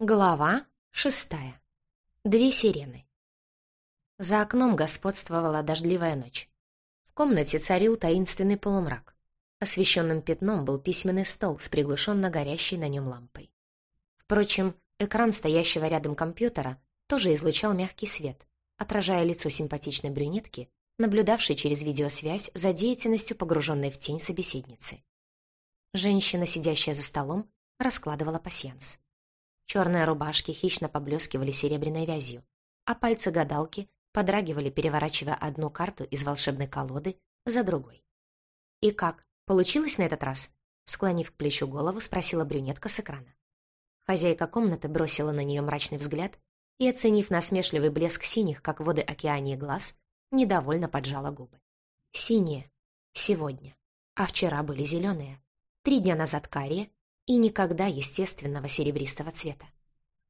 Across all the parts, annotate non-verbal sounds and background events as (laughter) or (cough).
Глава шестая. Две сирены. За окном господствовала дождливая ночь. В комнате царил таинственный полумрак. Освещенным пятном был письменный стол с приглушенно горящей на нем лампой. Впрочем, экран стоящего рядом компьютера тоже излучал мягкий свет, отражая лицо симпатичной брюнетки, наблюдавшей через видеосвязь за деятельностью, погруженной в тень собеседницы. Женщина, сидящая за столом, раскладывала пасьянс. Черные рубашки хищно поблескивали серебряной вязью, а пальцы гадалки подрагивали, переворачивая одну карту из волшебной колоды за другой. «И как, получилось на этот раз?» Склонив к плечу голову, спросила брюнетка с экрана. Хозяйка комнаты бросила на нее мрачный взгляд и, оценив насмешливый блеск синих, как воды океании глаз, недовольно поджала губы. Синие. Сегодня. А вчера были зеленые. Три дня назад карие, и никогда естественного серебристого цвета.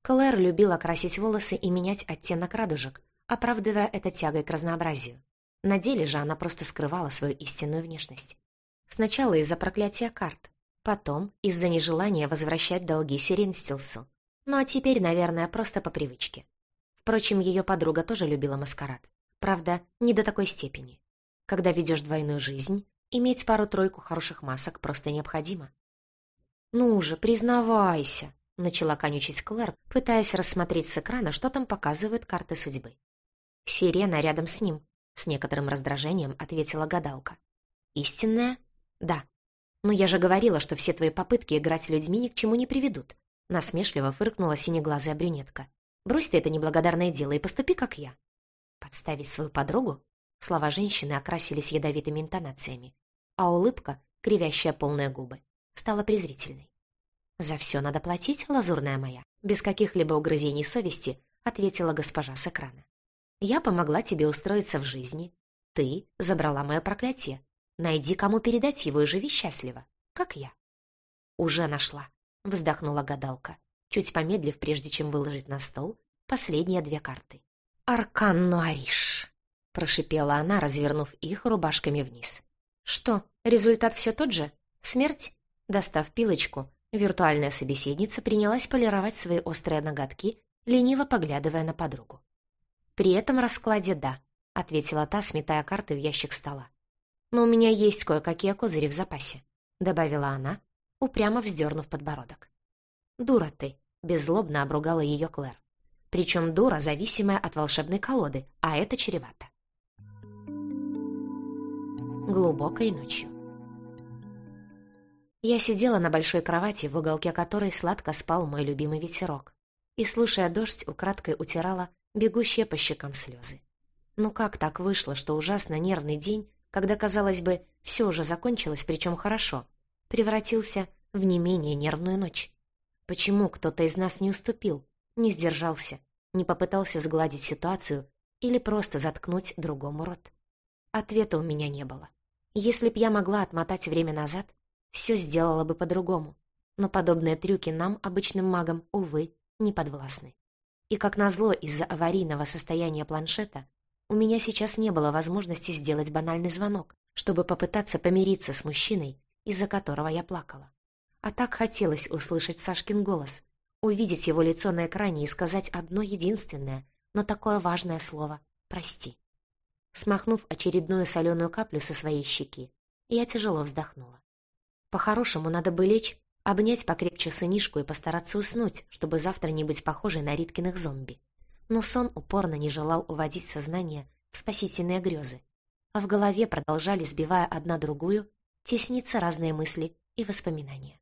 Клэр любила красить волосы и менять оттенок радужек, оправдывая это тягой к разнообразию. На деле же она просто скрывала свою истинную внешность. Сначала из-за проклятия карт, потом из-за нежелания возвращать долги Сиренстилсу. Ну а теперь, наверное, просто по привычке. Впрочем, ее подруга тоже любила маскарад. Правда, не до такой степени. Когда ведешь двойную жизнь, иметь пару-тройку хороших масок просто необходимо. «Ну уже, признавайся!» — начала конючить Клэр, пытаясь рассмотреть с экрана, что там показывают карты судьбы. «Сирена рядом с ним», — с некоторым раздражением ответила гадалка. «Истинная? Да. Но я же говорила, что все твои попытки играть с людьми ни к чему не приведут», — насмешливо фыркнула синеглазая брюнетка. «Брось ты это неблагодарное дело и поступи, как я». «Подставить свою подругу?» Слова женщины окрасились ядовитыми интонациями, а улыбка, кривящая полные губы, стала презрительной. «За все надо платить, лазурная моя», без каких-либо угрызений совести ответила госпожа с экрана. «Я помогла тебе устроиться в жизни. Ты забрала мое проклятие. Найди, кому передать его и живи счастливо, как я». «Уже нашла», — вздохнула гадалка, чуть помедлив, прежде чем выложить на стол последние две карты. «Аркан Нуариш», — прошипела она, развернув их рубашками вниз. «Что, результат все тот же? Смерть?» Достав пилочку, виртуальная собеседница принялась полировать свои острые ноготки, лениво поглядывая на подругу. «При этом раскладе да», — ответила та, сметая карты в ящик стола. «Но у меня есть кое-какие козыри в запасе», — добавила она, упрямо вздернув подбородок. «Дура ты», — беззлобно обругала ее Клэр. Причем дура, зависимая от волшебной колоды, а это чревато. Глубокой ночью. Я сидела на большой кровати, в уголке которой сладко спал мой любимый ветерок, и, слушая дождь, украдкой утирала бегущие по щекам слезы. Ну как так вышло, что ужасно нервный день, когда, казалось бы, все уже закончилось, причем хорошо, превратился в не менее нервную ночь? Почему кто-то из нас не уступил, не сдержался, не попытался сгладить ситуацию или просто заткнуть другому рот? Ответа у меня не было. Если б я могла отмотать время назад, все сделала бы по-другому. Но подобные трюки нам, обычным магам, увы, не подвластны. И как назло из-за аварийного состояния планшета, у меня сейчас не было возможности сделать банальный звонок, чтобы попытаться помириться с мужчиной, из-за которого я плакала. А так хотелось услышать Сашкин голос, увидеть его лицо на экране и сказать одно единственное, но такое важное слово «прости». Смахнув очередную соленую каплю со своей щеки, я тяжело вздохнула. По-хорошему, надо бы лечь, обнять покрепче сынишку и постараться уснуть, чтобы завтра не быть похожей на Риткиных зомби. Но сон упорно не желал уводить сознание в спасительные грезы, а в голове продолжали, сбивая одна другую, тесниться разные мысли и воспоминания.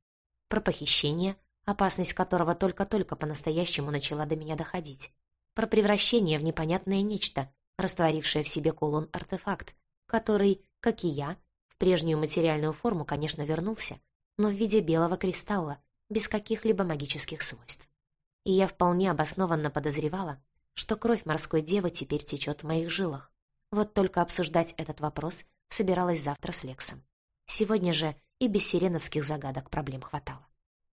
Про похищение, опасность которого только-только по-настоящему начала до меня доходить. Про превращение в непонятное нечто, растворившее в себе кулон-артефакт, который, как и я, в прежнюю материальную форму, конечно, вернулся, но в виде белого кристалла, без каких-либо магических свойств. И я вполне обоснованно подозревала, что кровь морской девы теперь течет в моих жилах. Вот только обсуждать этот вопрос собиралась завтра с Лексом. Сегодня же и без сиреновских загадок проблем хватало.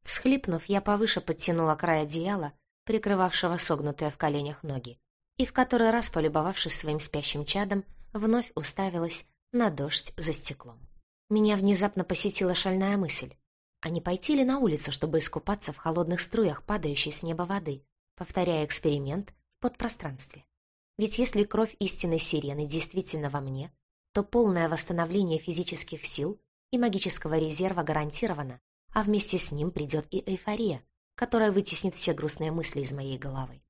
Всхлипнув, я повыше подтянула край одеяла, прикрывавшего согнутые в коленях ноги, и в который раз, полюбовавшись своим спящим чадом, вновь уставилась на дождь за стеклом. Меня внезапно посетила шальная мысль. а не пойти ли на улицу, чтобы искупаться в холодных струях, падающей с неба воды, повторяя эксперимент в подпространстве. Ведь если кровь истинной сирены действительно во мне, то полное восстановление физических сил и магического резерва гарантировано, а вместе с ним придет и эйфория, которая вытеснит все грустные мысли из моей головы.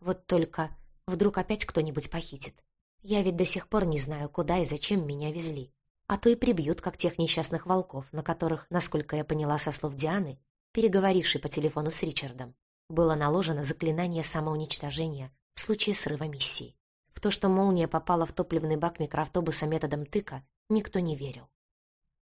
Вот только вдруг опять кто-нибудь похитит. Я ведь до сих пор не знаю, куда и зачем меня везли. А то и прибьют, как тех несчастных волков, на которых, насколько я поняла со слов Дианы, переговорившей по телефону с Ричардом, было наложено заклинание самоуничтожения в случае срыва миссии. В то, что молния попала в топливный бак микроавтобуса методом тыка, никто не верил.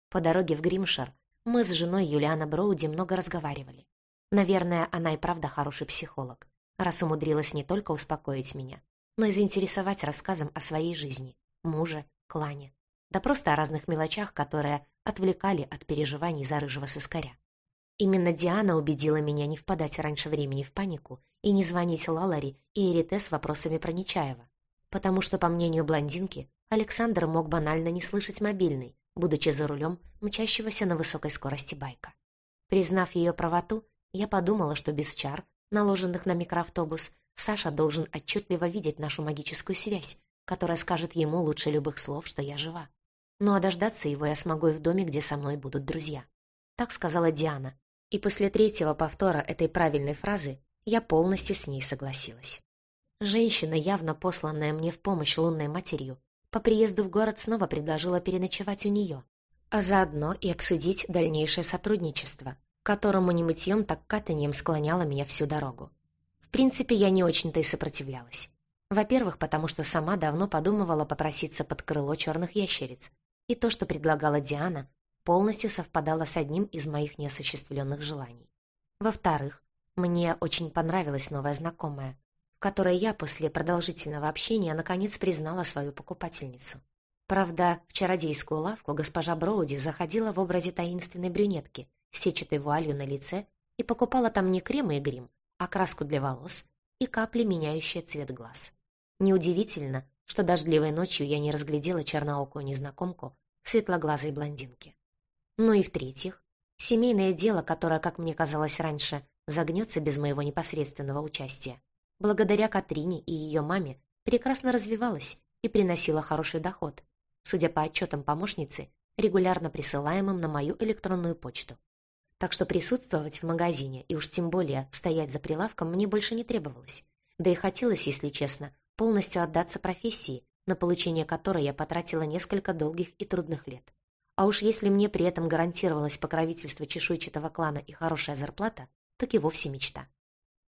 По дороге в Гримшир мы с женой Юлиана Броуди много разговаривали. Наверное, она и правда хороший психолог, раз умудрилась не только успокоить меня, но и заинтересовать рассказом о своей жизни, муже, клане, да просто о разных мелочах, которые отвлекали от переживаний за рыжего сыскаря. Именно Диана убедила меня не впадать раньше времени в панику и не звонить Лалари и Эрите с вопросами про Нечаева, потому что, по мнению блондинки, Александр мог банально не слышать мобильный, будучи за рулем мчащегося на высокой скорости байка. Признав ее правоту, я подумала, что без чар, наложенных на микроавтобус, Саша должен отчетливо видеть нашу магическую связь, которая скажет ему лучше любых слов, что я жива. Ну а дождаться его я смогу и в доме, где со мной будут друзья. Так сказала Диана. И после третьего повтора этой правильной фразы я полностью с ней согласилась. Женщина, явно посланная мне в помощь лунной матерью, по приезду в город снова предложила переночевать у нее, а заодно и обсудить дальнейшее сотрудничество, которому не мытьем, так катанием склоняла меня всю дорогу. Принципе, я не очень-то и сопротивлялась. Во-первых, потому что сама давно подумывала попроситься под крыло черных ящериц, и то, что предлагала Диана, полностью совпадало с одним из моих неосуществленных желаний. Во-вторых, мне очень понравилась новая знакомая, в которой я после продолжительного общения наконец признала свою покупательницу. Правда, в чародейскую лавку госпожа Броуди заходила в образе таинственной брюнетки с сетчатой вуалью на лице и покупала там не крем и грим, а краску для волос и капли, меняющие цвет глаз. Неудивительно, что дождливой ночью я не разглядела черноокую незнакомку в светлоглазой блондинке. Ну и в-третьих, семейное дело, которое, как мне казалось раньше, загнется без моего непосредственного участия, благодаря Катрине и ее маме прекрасно развивалось и приносило хороший доход, судя по отчетам помощницы, регулярно присылаемым на мою электронную почту. Так что присутствовать в магазине и уж тем более стоять за прилавком мне больше не требовалось. Да и хотелось, если честно, полностью отдаться профессии, на получение которой я потратила несколько долгих и трудных лет. А уж если мне при этом гарантировалось покровительство чешуйчатого клана и хорошая зарплата, так и вовсе мечта.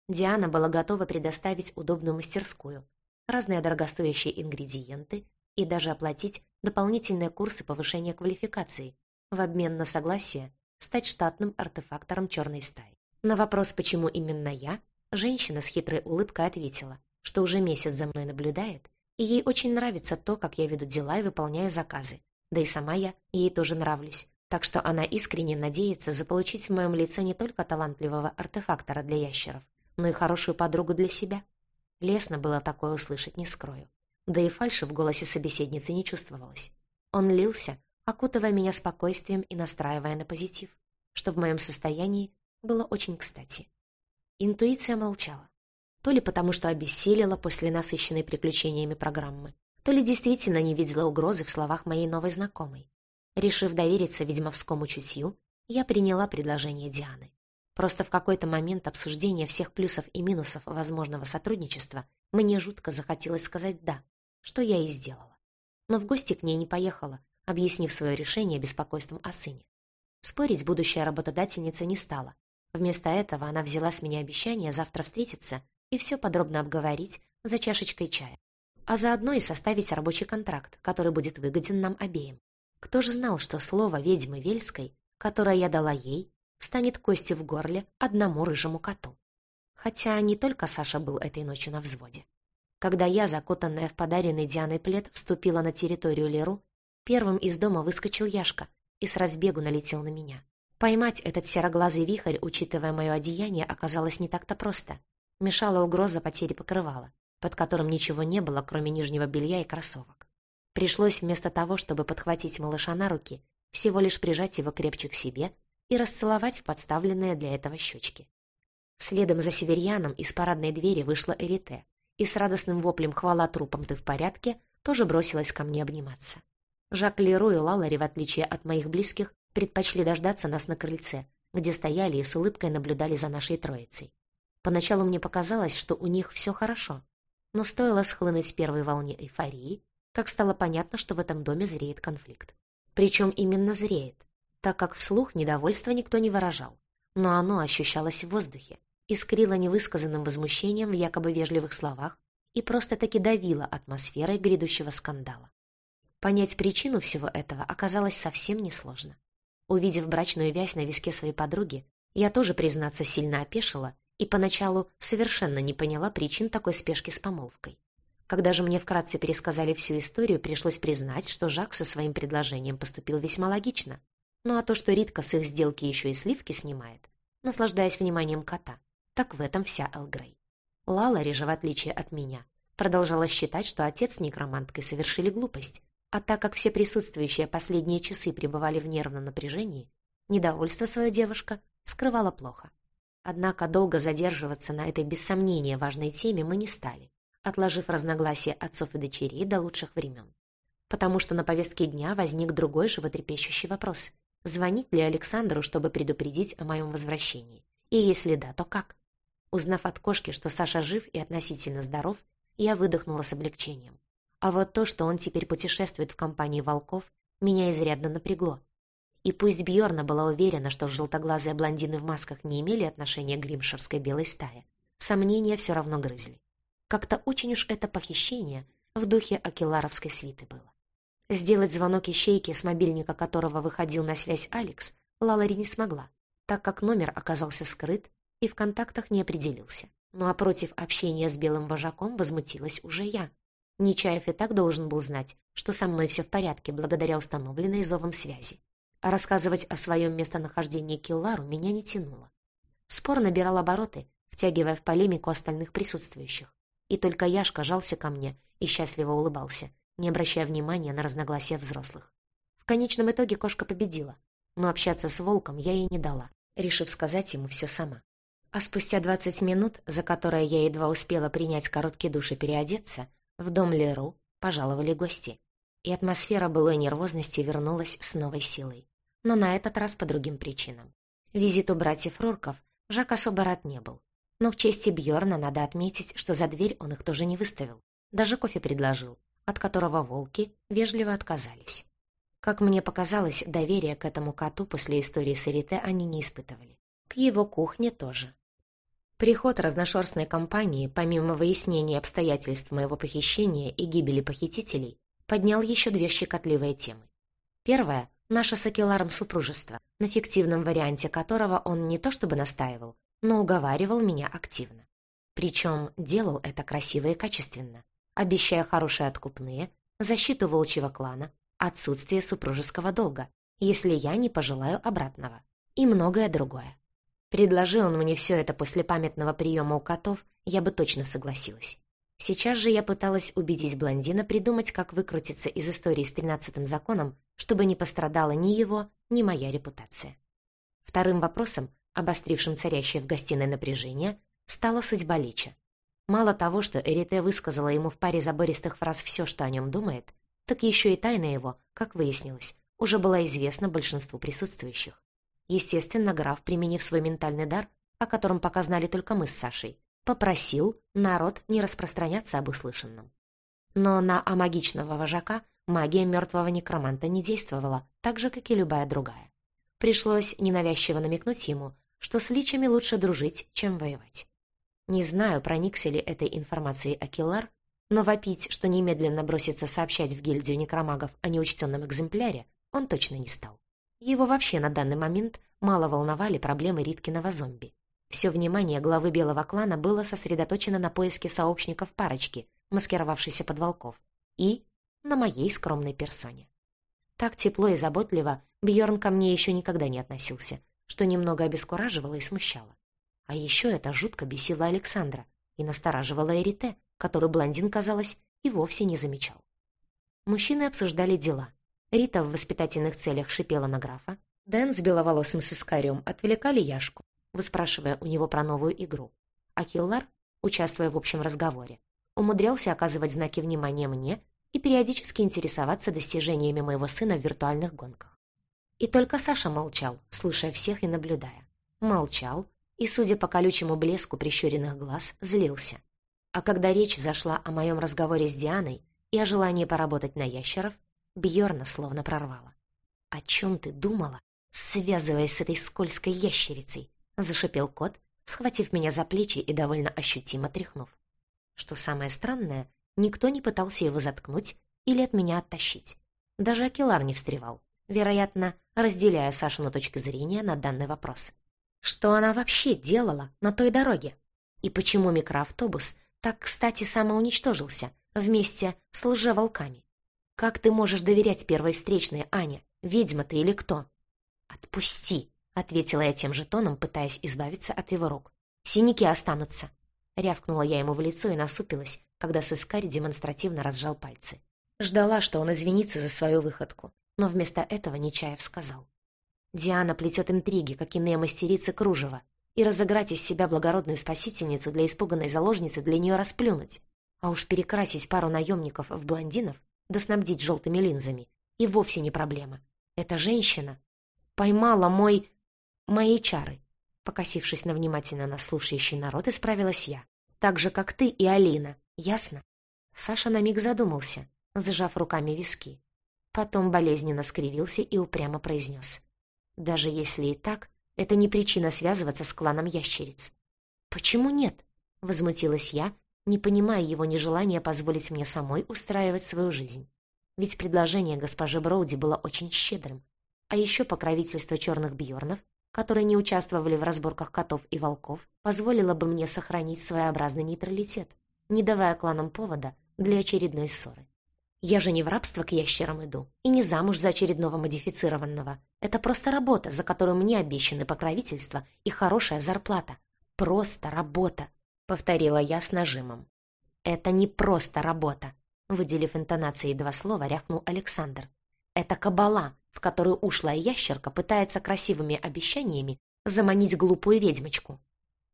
Диана была готова предоставить удобную мастерскую, разные дорогостоящие ингредиенты и даже оплатить дополнительные курсы повышения квалификации в обмен на согласие стать штатным артефактором черной стаи. На вопрос, почему именно я, женщина с хитрой улыбкой ответила, что уже месяц за мной наблюдает, и ей очень нравится то, как я веду дела и выполняю заказы. Да и сама я ей тоже нравлюсь. Так что она искренне надеется заполучить в моем лице не только талантливого артефактора для ящеров, но и хорошую подругу для себя. Лестно было такое услышать, не скрою. Да и фальши в голосе собеседницы не чувствовалось. Он лился, окутывая меня спокойствием и настраивая на позитив, что в моем состоянии было очень кстати. Интуиция молчала. То ли потому, что обессилила после насыщенной приключениями программы, то ли действительно не видела угрозы в словах моей новой знакомой. Решив довериться ведьмовскому чутью, я приняла предложение Дианы. Просто в какой-то момент обсуждения всех плюсов и минусов возможного сотрудничества мне жутко захотелось сказать «да», что я и сделала. Но в гости к ней не поехала, объяснив свое решение беспокойством о сыне. Спорить будущая работодательница не стала. Вместо этого она взяла с меня обещание завтра встретиться и все подробно обговорить за чашечкой чая. А заодно и составить рабочий контракт, который будет выгоден нам обеим. Кто ж знал, что слово ведьмы Вельской, которое я дала ей, станет кости в горле одному рыжему коту. Хотя не только Саша был этой ночью на взводе. Когда я, закутанная в подаренный Дианой плед, вступила на территорию Леру, первым из дома выскочил Яшка и с разбегу налетел на меня. Поймать этот сероглазый вихрь, учитывая мое одеяние, оказалось не так-то просто мешала угроза потери покрывала, под которым ничего не было, кроме нижнего белья и кроссовок. Пришлось вместо того, чтобы подхватить малыша на руки, всего лишь прижать его крепче к себе и расцеловать подставленные для этого щечки. Следом за северьяном из парадной двери вышла Эрите и с радостным воплем «Хвала трупам, ты в порядке!» тоже бросилась ко мне обниматься. Жак Леру и Лалари, в отличие от моих близких, предпочли дождаться нас на крыльце, где стояли и с улыбкой наблюдали за нашей троицей. Поначалу мне показалось, что у них все хорошо, но стоило схлынуть первой волне эйфории, как стало понятно, что в этом доме зреет конфликт. Причем именно зреет, так как вслух недовольства никто не выражал, но оно ощущалось в воздухе, искрило невысказанным возмущением в якобы вежливых словах и просто-таки давило атмосферой грядущего скандала. Понять причину всего этого оказалось совсем несложно. Увидев брачную вязь на виске своей подруги, я тоже, признаться, сильно опешила и поначалу совершенно не поняла причин такой спешки с помолвкой. Когда же мне вкратце пересказали всю историю, пришлось признать, что Жак со своим предложением поступил весьма логично. Ну а то, что Ритка с их сделки еще и сливки снимает, наслаждаясь вниманием кота, так в этом вся Эл Грей. Лалари же, в отличие от меня, продолжала считать, что отец с некроманткой совершили глупость, а так как все присутствующие последние часы пребывали в нервном напряжении, недовольство свою девушка скрывала плохо. Однако долго задерживаться на этой без сомнения важной теме мы не стали, отложив разногласия отцов и дочерей до лучших времен. Потому что на повестке дня возник другой животрепещущий вопрос. Звонить ли Александру, чтобы предупредить о моем возвращении? И если да, то как? Узнав от кошки, что Саша жив и относительно здоров, я выдохнула с облегчением. А вот то, что он теперь путешествует в компании волков, меня изрядно напрягло. И пусть Бьорна была уверена, что желтоглазые блондины в масках не имели отношения к гримшевской белой стае, сомнения все равно грызли. Как-то очень уж это похищение в духе акеларовской свиты было. Сделать звонок ищейке, с мобильника которого выходил на связь Алекс, Лалари не смогла, так как номер оказался скрыт и в контактах не определился. Ну а против общения с белым вожаком возмутилась уже я. Нечаев и так должен был знать, что со мной все в порядке благодаря установленной зовом связи а рассказывать о своем местонахождении Киллару меня не тянуло. Спор набирал обороты, втягивая в полемику остальных присутствующих. И только Яшка жался ко мне и счастливо улыбался, не обращая внимания на разногласия взрослых. В конечном итоге кошка победила, но общаться с волком я ей не дала, решив сказать ему все сама. А спустя двадцать минут, за которые я едва успела принять короткий душ и переодеться, в дом Леру пожаловали гости, и атмосфера былой нервозности вернулась с новой силой но на этот раз по другим причинам. Визиту братьев Рурков Жак особо рад не был. Но в чести Бьорна надо отметить, что за дверь он их тоже не выставил. Даже кофе предложил, от которого волки вежливо отказались. Как мне показалось, доверия к этому коту после истории с Эрите они не испытывали. К его кухне тоже. Приход разношерстной компании, помимо выяснения обстоятельств моего похищения и гибели похитителей, поднял еще две щекотливые темы. Первая наше с Акеларом супружество, на фиктивном варианте которого он не то чтобы настаивал, но уговаривал меня активно. Причем делал это красиво и качественно, обещая хорошие откупные, защиту волчьего клана, отсутствие супружеского долга, если я не пожелаю обратного, и многое другое. Предложил он мне все это после памятного приема у котов, я бы точно согласилась. Сейчас же я пыталась убедить блондина придумать, как выкрутиться из истории с тринадцатым законом, чтобы не пострадала ни его, ни моя репутация. Вторым вопросом, обострившим царящее в гостиной напряжение, стала судьба Лича. Мало того, что Эрите высказала ему в паре забористых фраз все, что о нем думает, так еще и тайна его, как выяснилось, уже была известна большинству присутствующих. Естественно, граф, применив свой ментальный дар, о котором пока знали только мы с Сашей, попросил народ не распространяться об услышанном. Но на амагичного вожака магия мертвого некроманта не действовала, так же, как и любая другая. Пришлось ненавязчиво намекнуть ему, что с личами лучше дружить, чем воевать. Не знаю, проникся ли этой информацией Акилар, но вопить, что немедленно бросится сообщать в гильдию некромагов о неучтенном экземпляре, он точно не стал. Его вообще на данный момент мало волновали проблемы Риткиного зомби. Все внимание главы белого клана было сосредоточено на поиске сообщников парочки, маскировавшейся под волков, и на моей скромной персоне. Так тепло и заботливо Бьорн ко мне еще никогда не относился, что немного обескураживало и смущало. А еще это жутко бесило Александра и настораживало Эрите, который блондин, казалось, и вовсе не замечал. Мужчины обсуждали дела. Рита в воспитательных целях шипела на графа, Дэн с беловолосым сыскарем отвлекали Яшку, выспрашивая у него про новую игру. А Киллар, участвуя в общем разговоре, умудрялся оказывать знаки внимания мне и периодически интересоваться достижениями моего сына в виртуальных гонках. И только Саша молчал, слушая всех и наблюдая. Молчал и, судя по колючему блеску прищуренных глаз, злился. А когда речь зашла о моем разговоре с Дианой и о желании поработать на ящеров, Бьорна словно прорвала. «О чем ты думала, связываясь с этой скользкой ящерицей?» — зашипел кот, схватив меня за плечи и довольно ощутимо тряхнув. Что самое странное, никто не пытался его заткнуть или от меня оттащить. Даже Акилар не встревал, вероятно, разделяя Сашину точку зрения на данный вопрос. Что она вообще делала на той дороге? И почему микроавтобус так, кстати, самоуничтожился вместе с лжеволками? Как ты можешь доверять первой встречной, Аня? Ведьма ты или кто? Отпусти, ответила я тем же тоном, пытаясь избавиться от его рук. Синяки останутся. Рявкнула я ему в лицо и насупилась, когда сыскарь демонстративно разжал пальцы. Ждала, что он извинится за свою выходку, но вместо этого Нечаев сказал. Диана плетет интриги, как иные мастерицы кружева, и разыграть из себя благородную спасительницу для испуганной заложницы для нее расплюнуть. А уж перекрасить пару наемников в блондинов, да снабдить желтыми линзами, и вовсе не проблема. Эта женщина поймала мой... мои чары. Покосившись на внимательно нас слушающий народ, исправилась я. Так же, как ты и Алина, ясно? Саша на миг задумался, зажав руками виски. Потом болезненно скривился и упрямо произнес. Даже если и так, это не причина связываться с кланом ящериц. «Почему нет?» — возмутилась я, не понимая его нежелания позволить мне самой устраивать свою жизнь. Ведь предложение госпожи Броуди было очень щедрым. А еще покровительство черных бьорнов, которые не участвовали в разборках котов и волков, позволило бы мне сохранить своеобразный нейтралитет, не давая кланам повода для очередной ссоры. Я же не в рабство к ящерам иду и не замуж за очередного модифицированного. Это просто работа, за которую мне обещаны покровительство и хорошая зарплата. Просто работа, повторила я с нажимом. Это не просто работа, выделив интонацией два слова, рявкнул Александр. Это кабала, в которую ушлая ящерка пытается красивыми обещаниями заманить глупую ведьмочку.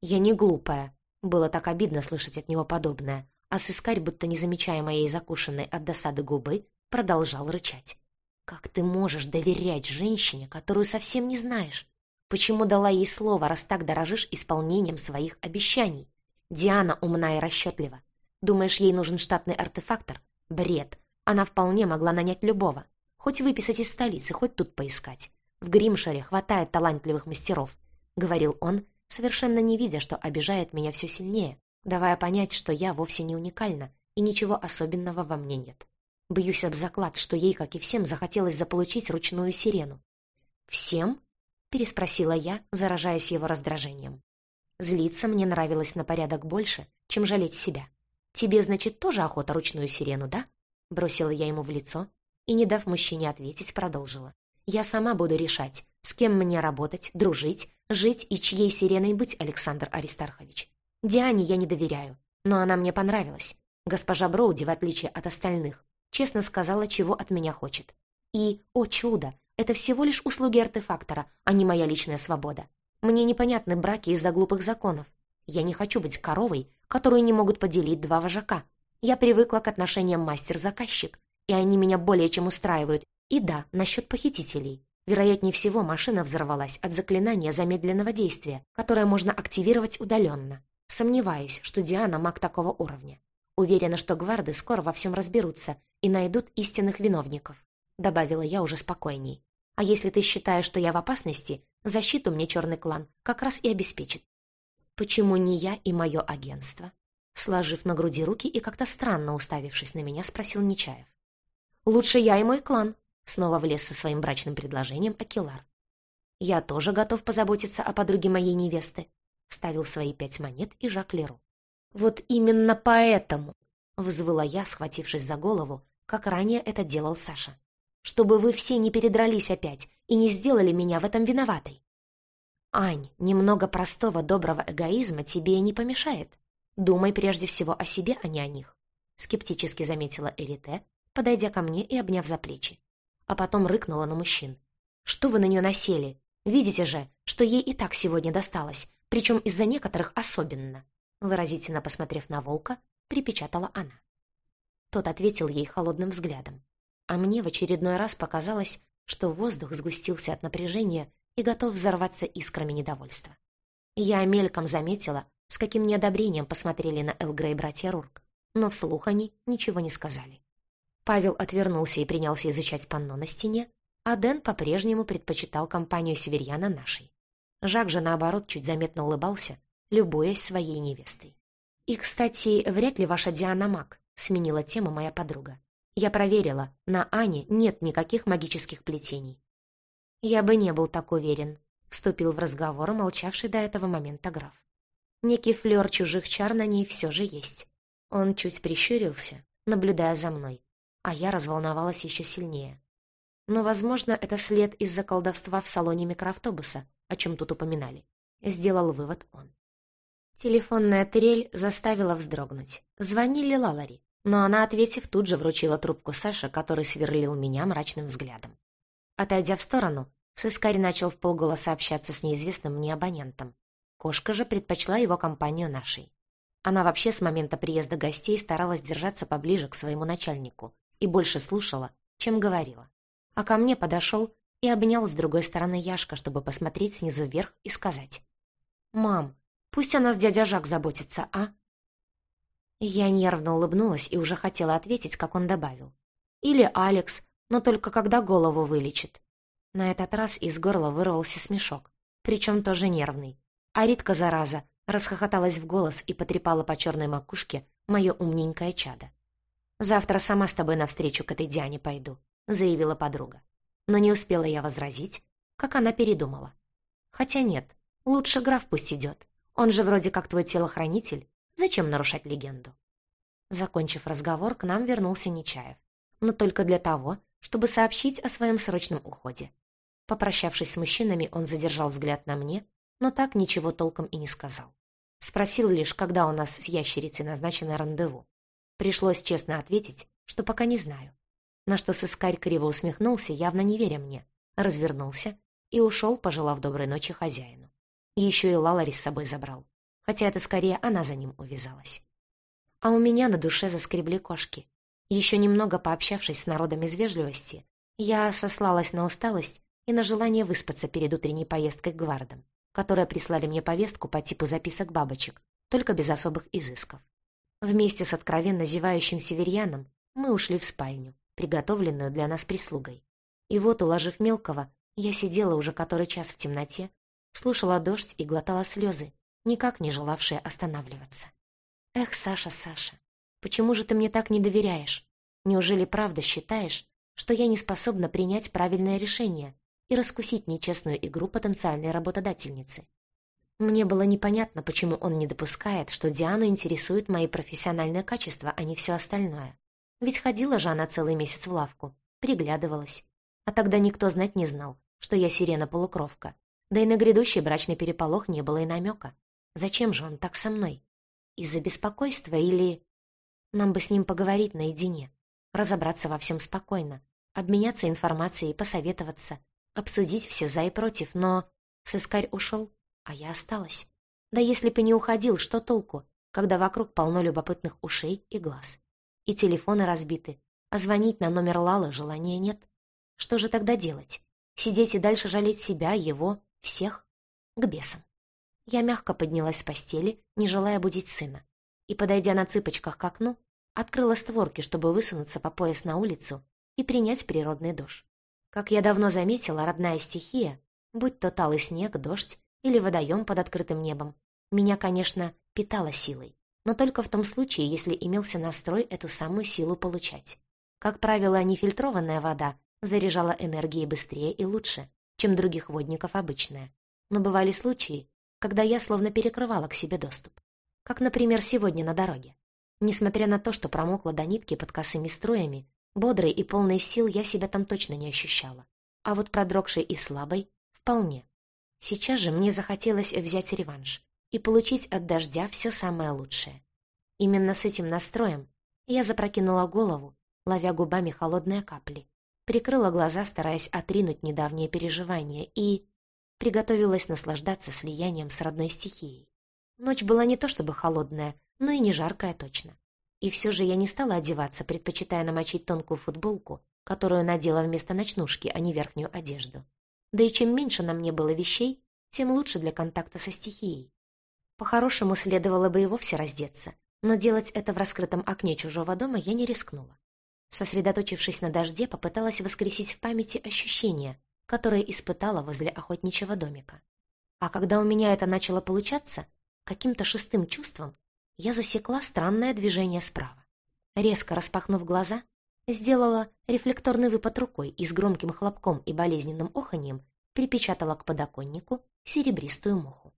Я не глупая. Было так обидно слышать от него подобное а сыскарь, будто не замечая моей закушенной от досады губы, продолжал рычать. «Как ты можешь доверять женщине, которую совсем не знаешь? Почему дала ей слово, раз так дорожишь исполнением своих обещаний? Диана умна и расчетлива. Думаешь, ей нужен штатный артефактор? Бред. Она вполне могла нанять любого. Хоть выписать из столицы, хоть тут поискать. В Гримшере хватает талантливых мастеров», — говорил он, совершенно не видя, что обижает меня все сильнее, давая понять, что я вовсе не уникальна и ничего особенного во мне нет. Бьюсь об заклад, что ей, как и всем, захотелось заполучить ручную сирену. «Всем?» — переспросила я, заражаясь его раздражением. Злиться мне нравилось на порядок больше, чем жалеть себя. «Тебе, значит, тоже охота ручную сирену, да?» Бросила я ему в лицо и, не дав мужчине ответить, продолжила. «Я сама буду решать, с кем мне работать, дружить, жить и чьей сиреной быть, Александр Аристархович. Диане я не доверяю, но она мне понравилась. Госпожа Броуди, в отличие от остальных, честно сказала, чего от меня хочет. И, о чудо, это всего лишь услуги артефактора, а не моя личная свобода. Мне непонятны браки из-за глупых законов. Я не хочу быть коровой, которую не могут поделить два вожака. Я привыкла к отношениям мастер-заказчик, и они меня более чем устраивают. И да, насчет похитителей. Вероятнее всего, машина взорвалась от заклинания замедленного действия, которое можно активировать удаленно. Сомневаюсь, что Диана маг такого уровня. Уверена, что гварды скоро во всем разберутся и найдут истинных виновников», — добавила я уже спокойней. «А если ты считаешь, что я в опасности, защиту мне черный клан как раз и обеспечит». «Почему не я и мое агентство?» Сложив на груди руки и как-то странно уставившись на меня, спросил Нечаев. «Лучше я и мой клан», — снова влез со своим брачным предложением Акилар. «Я тоже готов позаботиться о подруге моей невесты», вставил свои пять монет и Жак Леру. «Вот именно поэтому!» — взвыла я, схватившись за голову, как ранее это делал Саша. «Чтобы вы все не передрались опять и не сделали меня в этом виноватой!» «Ань, немного простого доброго эгоизма тебе не помешает. Думай прежде всего о себе, а не о них», — скептически заметила Эрите, подойдя ко мне и обняв за плечи. А потом рыкнула на мужчин. Что вы на нее насели? Видите же, что ей и так сегодня досталось, причем из-за некоторых особенно. Выразительно посмотрев на волка, припечатала она. Тот ответил ей холодным взглядом. А мне в очередной раз показалось, что воздух сгустился от напряжения и готов взорваться искрами недовольства. Я мельком заметила, с каким неодобрением посмотрели на Элгрей братья Рурк, но вслух они ничего не сказали. Павел отвернулся и принялся изучать панно на стене, а Дэн по-прежнему предпочитал компанию северьяна нашей. Жак же, наоборот, чуть заметно улыбался, любуясь своей невестой. «И, кстати, вряд ли ваша Диана маг», — сменила тему моя подруга. «Я проверила, на Ане нет никаких магических плетений». «Я бы не был так уверен», — вступил в разговор молчавший до этого момента граф. Некий флёр чужих чар на ней все же есть. Он чуть прищурился, наблюдая за мной, а я разволновалась еще сильнее. Но, возможно, это след из-за колдовства в салоне микроавтобуса, о чем тут упоминали. Сделал вывод он. Телефонная трель заставила вздрогнуть. Звонили Лалари, но она, ответив, тут же вручила трубку Саше, который сверлил меня мрачным взглядом. Отойдя в сторону, сыскарь начал в полголоса общаться с неизвестным мне абонентом. Кошка же предпочла его компанию нашей. Она вообще с момента приезда гостей старалась держаться поближе к своему начальнику и больше слушала, чем говорила. А ко мне подошел и обнял с другой стороны Яшка, чтобы посмотреть снизу вверх и сказать. «Мам, пусть о нас дядя Жак заботится, а?» Я нервно улыбнулась и уже хотела ответить, как он добавил. «Или Алекс, но только когда голову вылечит». На этот раз из горла вырвался смешок, причем тоже нервный. А Ритка, зараза, расхохоталась в голос и потрепала по черной макушке мое умненькое чадо. «Завтра сама с тобой навстречу к этой Диане пойду», — заявила подруга. Но не успела я возразить, как она передумала. «Хотя нет, лучше граф пусть идет. Он же вроде как твой телохранитель. Зачем нарушать легенду?» Закончив разговор, к нам вернулся Нечаев. Но только для того, чтобы сообщить о своем срочном уходе. Попрощавшись с мужчинами, он задержал взгляд на мне, но так ничего толком и не сказал. Спросил лишь, когда у нас с ящерицей назначено рандеву. Пришлось честно ответить, что пока не знаю. На что сыскарь криво усмехнулся, явно не веря мне, развернулся и ушел, пожелав доброй ночи хозяину. Еще и Лалари с собой забрал, хотя это скорее она за ним увязалась. А у меня на душе заскребли кошки. Еще немного пообщавшись с народом из вежливости, я сослалась на усталость и на желание выспаться перед утренней поездкой к гвардам которые прислали мне повестку по типу записок бабочек, только без особых изысков. Вместе с откровенно зевающим северьяном мы ушли в спальню, приготовленную для нас прислугой. И вот, уложив мелкого, я сидела уже который час в темноте, слушала дождь и глотала слезы, никак не желавшие останавливаться. «Эх, Саша, Саша, почему же ты мне так не доверяешь? Неужели правда считаешь, что я не способна принять правильное решение, и раскусить нечестную игру потенциальной работодательницы. Мне было непонятно, почему он не допускает, что Диану интересуют мои профессиональные качества, а не все остальное. Ведь ходила же она целый месяц в лавку, приглядывалась. А тогда никто знать не знал, что я сирена-полукровка. Да и на грядущий брачный переполох не было и намека. Зачем же он так со мной? Из-за беспокойства или... Нам бы с ним поговорить наедине, разобраться во всем спокойно, обменяться информацией посоветоваться, обсудить все за и против, но... Сыскарь ушел, а я осталась. Да если бы не уходил, что толку, когда вокруг полно любопытных ушей и глаз. И телефоны разбиты, а звонить на номер Лалы желания нет. Что же тогда делать? Сидеть и дальше жалеть себя, его, всех? К бесам. Я мягко поднялась с постели, не желая будить сына, и, подойдя на цыпочках к окну, открыла створки, чтобы высунуться по пояс на улицу и принять природный душ. Как я давно заметила, родная стихия, будь то талый снег, дождь или водоем под открытым небом, меня, конечно, питала силой, но только в том случае, если имелся настрой эту самую силу получать. Как правило, нефильтрованная вода заряжала энергией быстрее и лучше, чем других водников обычная. Но бывали случаи, когда я словно перекрывала к себе доступ. Как, например, сегодня на дороге. Несмотря на то, что промокла до нитки под косыми струями, Бодрой и полной сил я себя там точно не ощущала. А вот продрогшей и слабой — вполне. Сейчас же мне захотелось взять реванш и получить от дождя все самое лучшее. Именно с этим настроем я запрокинула голову, ловя губами холодные капли, прикрыла глаза, стараясь отринуть недавние переживания, и приготовилась наслаждаться слиянием с родной стихией. Ночь была не то чтобы холодная, но и не жаркая точно. И все же я не стала одеваться, предпочитая намочить тонкую футболку, которую надела вместо ночнушки, а не верхнюю одежду. Да и чем меньше на мне было вещей, тем лучше для контакта со стихией. По-хорошему, следовало бы и вовсе раздеться, но делать это в раскрытом окне чужого дома я не рискнула. Сосредоточившись на дожде, попыталась воскресить в памяти ощущения, которые испытала возле охотничьего домика. А когда у меня это начало получаться, каким-то шестым чувством я засекла странное движение справа. Резко распахнув глаза, сделала рефлекторный выпад рукой и с громким хлопком и болезненным оханьем припечатала к подоконнику серебристую муху.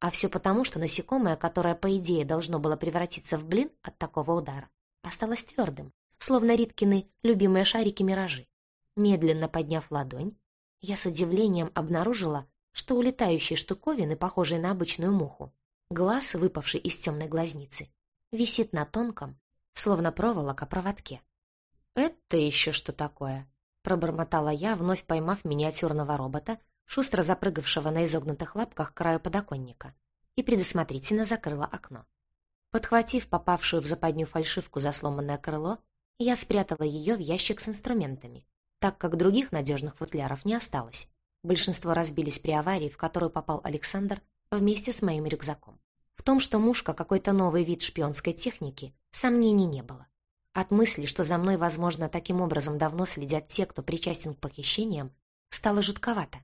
А все потому, что насекомое, которое, по идее, должно было превратиться в блин от такого удара, осталось твердым, словно Риткины любимые шарики-миражи. Медленно подняв ладонь, я с удивлением обнаружила, что у летающей штуковины, похожей на обычную муху, глаз, выпавший из темной глазницы, висит на тонком, словно проволока, проводке. «Это еще что такое?» — пробормотала я, вновь поймав миниатюрного робота, шустро запрыгавшего на изогнутых лапках к краю подоконника, и предусмотрительно закрыла окно. Подхватив попавшую в западню фальшивку за сломанное крыло, я спрятала ее в ящик с инструментами, так как других надежных футляров не осталось. Большинство разбились при аварии, в которую попал Александр вместе с моим рюкзаком. В том, что мушка какой-то новый вид шпионской техники, сомнений не было. От мысли, что за мной, возможно, таким образом давно следят те, кто причастен к похищениям, стало жутковато.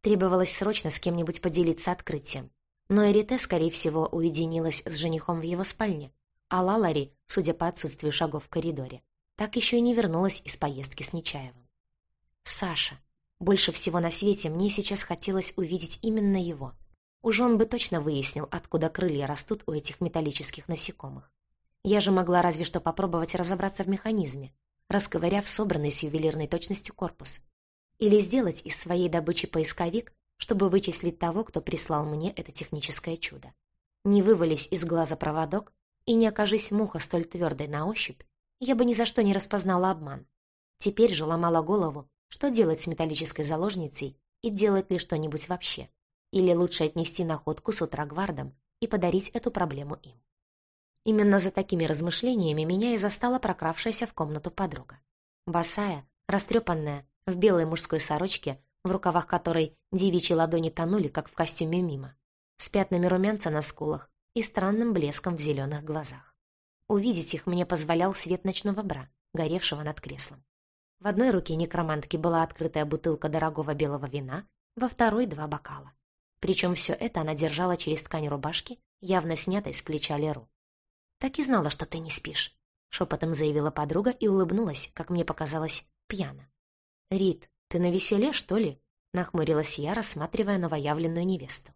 Требовалось срочно с кем-нибудь поделиться открытием. Но Эрите, скорее всего, уединилась с женихом в его спальне, а Лалари, судя по отсутствию шагов в коридоре, так еще и не вернулась из поездки с Нечаевым. Саша. Больше всего на свете мне сейчас хотелось увидеть именно его. Уж он бы точно выяснил, откуда крылья растут у этих металлических насекомых. Я же могла разве что попробовать разобраться в механизме, расковыряв собранный с ювелирной точностью корпус. Или сделать из своей добычи поисковик, чтобы вычислить того, кто прислал мне это техническое чудо. Не вывались из глаза проводок, и не окажись муха столь твердой на ощупь, я бы ни за что не распознала обман. Теперь же ломала голову, что делать с металлической заложницей и делать ли что-нибудь вообще. Или лучше отнести находку с утра гвардам и подарить эту проблему им. Именно за такими размышлениями меня и застала прокравшаяся в комнату подруга. Босая, растрепанная, в белой мужской сорочке, в рукавах которой девичьи ладони тонули, как в костюме мимо, с пятнами румянца на скулах и странным блеском в зеленых глазах. Увидеть их мне позволял свет ночного бра, горевшего над креслом. В одной руке некромантки была открытая бутылка дорогого белого вина, во второй — два бокала. Причем все это она держала через ткань рубашки, явно снятой с плеча Леру. «Так и знала, что ты не спишь», — шепотом заявила подруга и улыбнулась, как мне показалось, пьяно. «Рит, ты на веселе, что ли?» — нахмурилась я, рассматривая новоявленную невесту.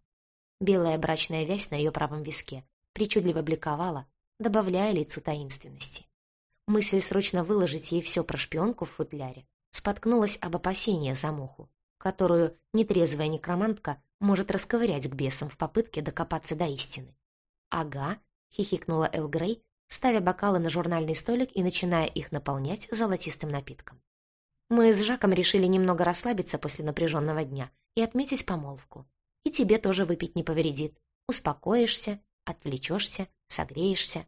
Белая брачная вязь на ее правом виске причудливо бликовала, добавляя лицу таинственности. Мысль срочно выложить ей все про шпионку в футляре споткнулась об опасении за муху, которую нетрезвая некромантка может расковырять к бесам в попытке докопаться до истины. «Ага», — хихикнула Эл Грей, ставя бокалы на журнальный столик и начиная их наполнять золотистым напитком. Мы с Жаком решили немного расслабиться после напряженного дня и отметить помолвку. И тебе тоже выпить не повредит. Успокоишься, отвлечешься, согреешься.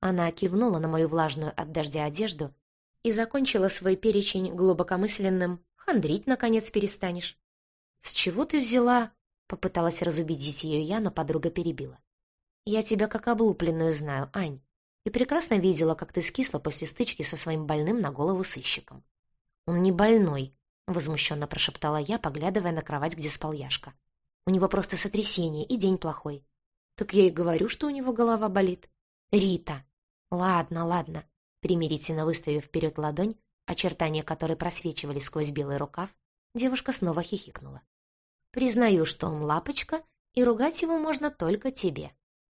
Она кивнула на мою влажную от дождя одежду и закончила свой перечень глубокомысленным «Хандрить, наконец, перестанешь». «С чего ты взяла?» — попыталась разубедить ее я, но подруга перебила. «Я тебя как облупленную знаю, Ань, и прекрасно видела, как ты скисла после стычки со своим больным на голову сыщиком. «Он не больной», — возмущенно прошептала я, поглядывая на кровать, где спал Яшка. «У него просто сотрясение и день плохой». «Так я и говорю, что у него голова болит». «Рита!» «Ладно, ладно», — примирительно выставив вперед ладонь, очертания которой просвечивали сквозь белый рукав, девушка снова хихикнула. «Признаю, что он лапочка, и ругать его можно только тебе.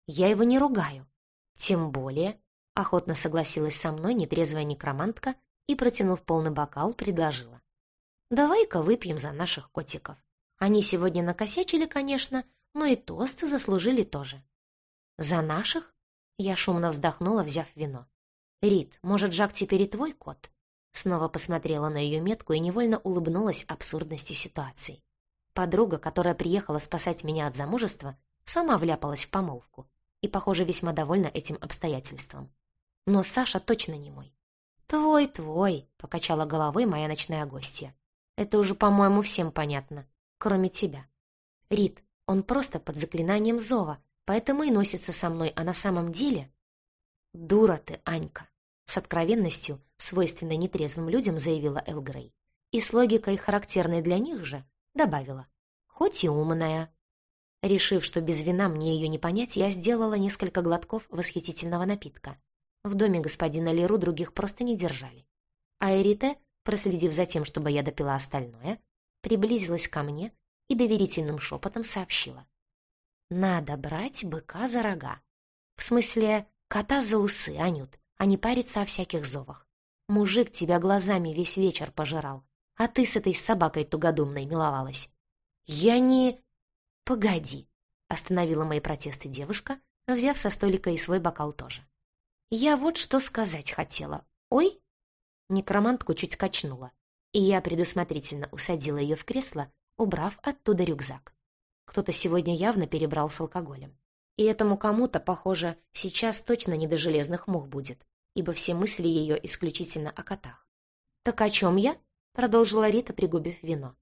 Я его не ругаю. Тем более...» — охотно согласилась со мной нетрезвая некромантка, и, протянув полный бокал, предложила. «Давай-ка выпьем за наших котиков. Они сегодня накосячили, конечно, но и тосты заслужили тоже». «За наших?» Я шумно вздохнула, взяв вино. «Рит, может, Жак теперь и твой кот?» Снова посмотрела на ее метку и невольно улыбнулась абсурдности ситуации. Подруга, которая приехала спасать меня от замужества, сама вляпалась в помолвку и, похоже, весьма довольна этим обстоятельством. Но Саша точно не мой. «Твой, твой», — покачала головой моя ночная гостья. «Это уже, по-моему, всем понятно, кроме тебя. Рит, он просто под заклинанием зова, поэтому и носится со мной, а на самом деле...» «Дура ты, Анька», — с откровенностью, свойственной нетрезвым людям, заявила Эл Грей. И с логикой, характерной для них же, добавила. «Хоть и умная». Решив, что без вина мне ее не понять, я сделала несколько глотков восхитительного напитка. В доме господина Леру других просто не держали. А Эрите, проследив за тем, чтобы я допила остальное, приблизилась ко мне и доверительным шепотом сообщила. «Надо брать быка за рога. В смысле, кота за усы, Анют, а не париться о всяких зовах. Мужик тебя глазами весь вечер пожирал, а ты с этой собакой тугодумной миловалась. Я не... Погоди, остановила мои протесты девушка, взяв со столика и свой бокал тоже. Я вот что сказать хотела. Ой! Некромантку чуть качнула, и я предусмотрительно усадила ее в кресло, убрав оттуда рюкзак. Кто-то сегодня явно перебрал с алкоголем. И этому кому-то, похоже, сейчас точно не до железных мух будет, ибо все мысли ее исключительно о котах. «Так о чем я?» — продолжила Рита, пригубив вино.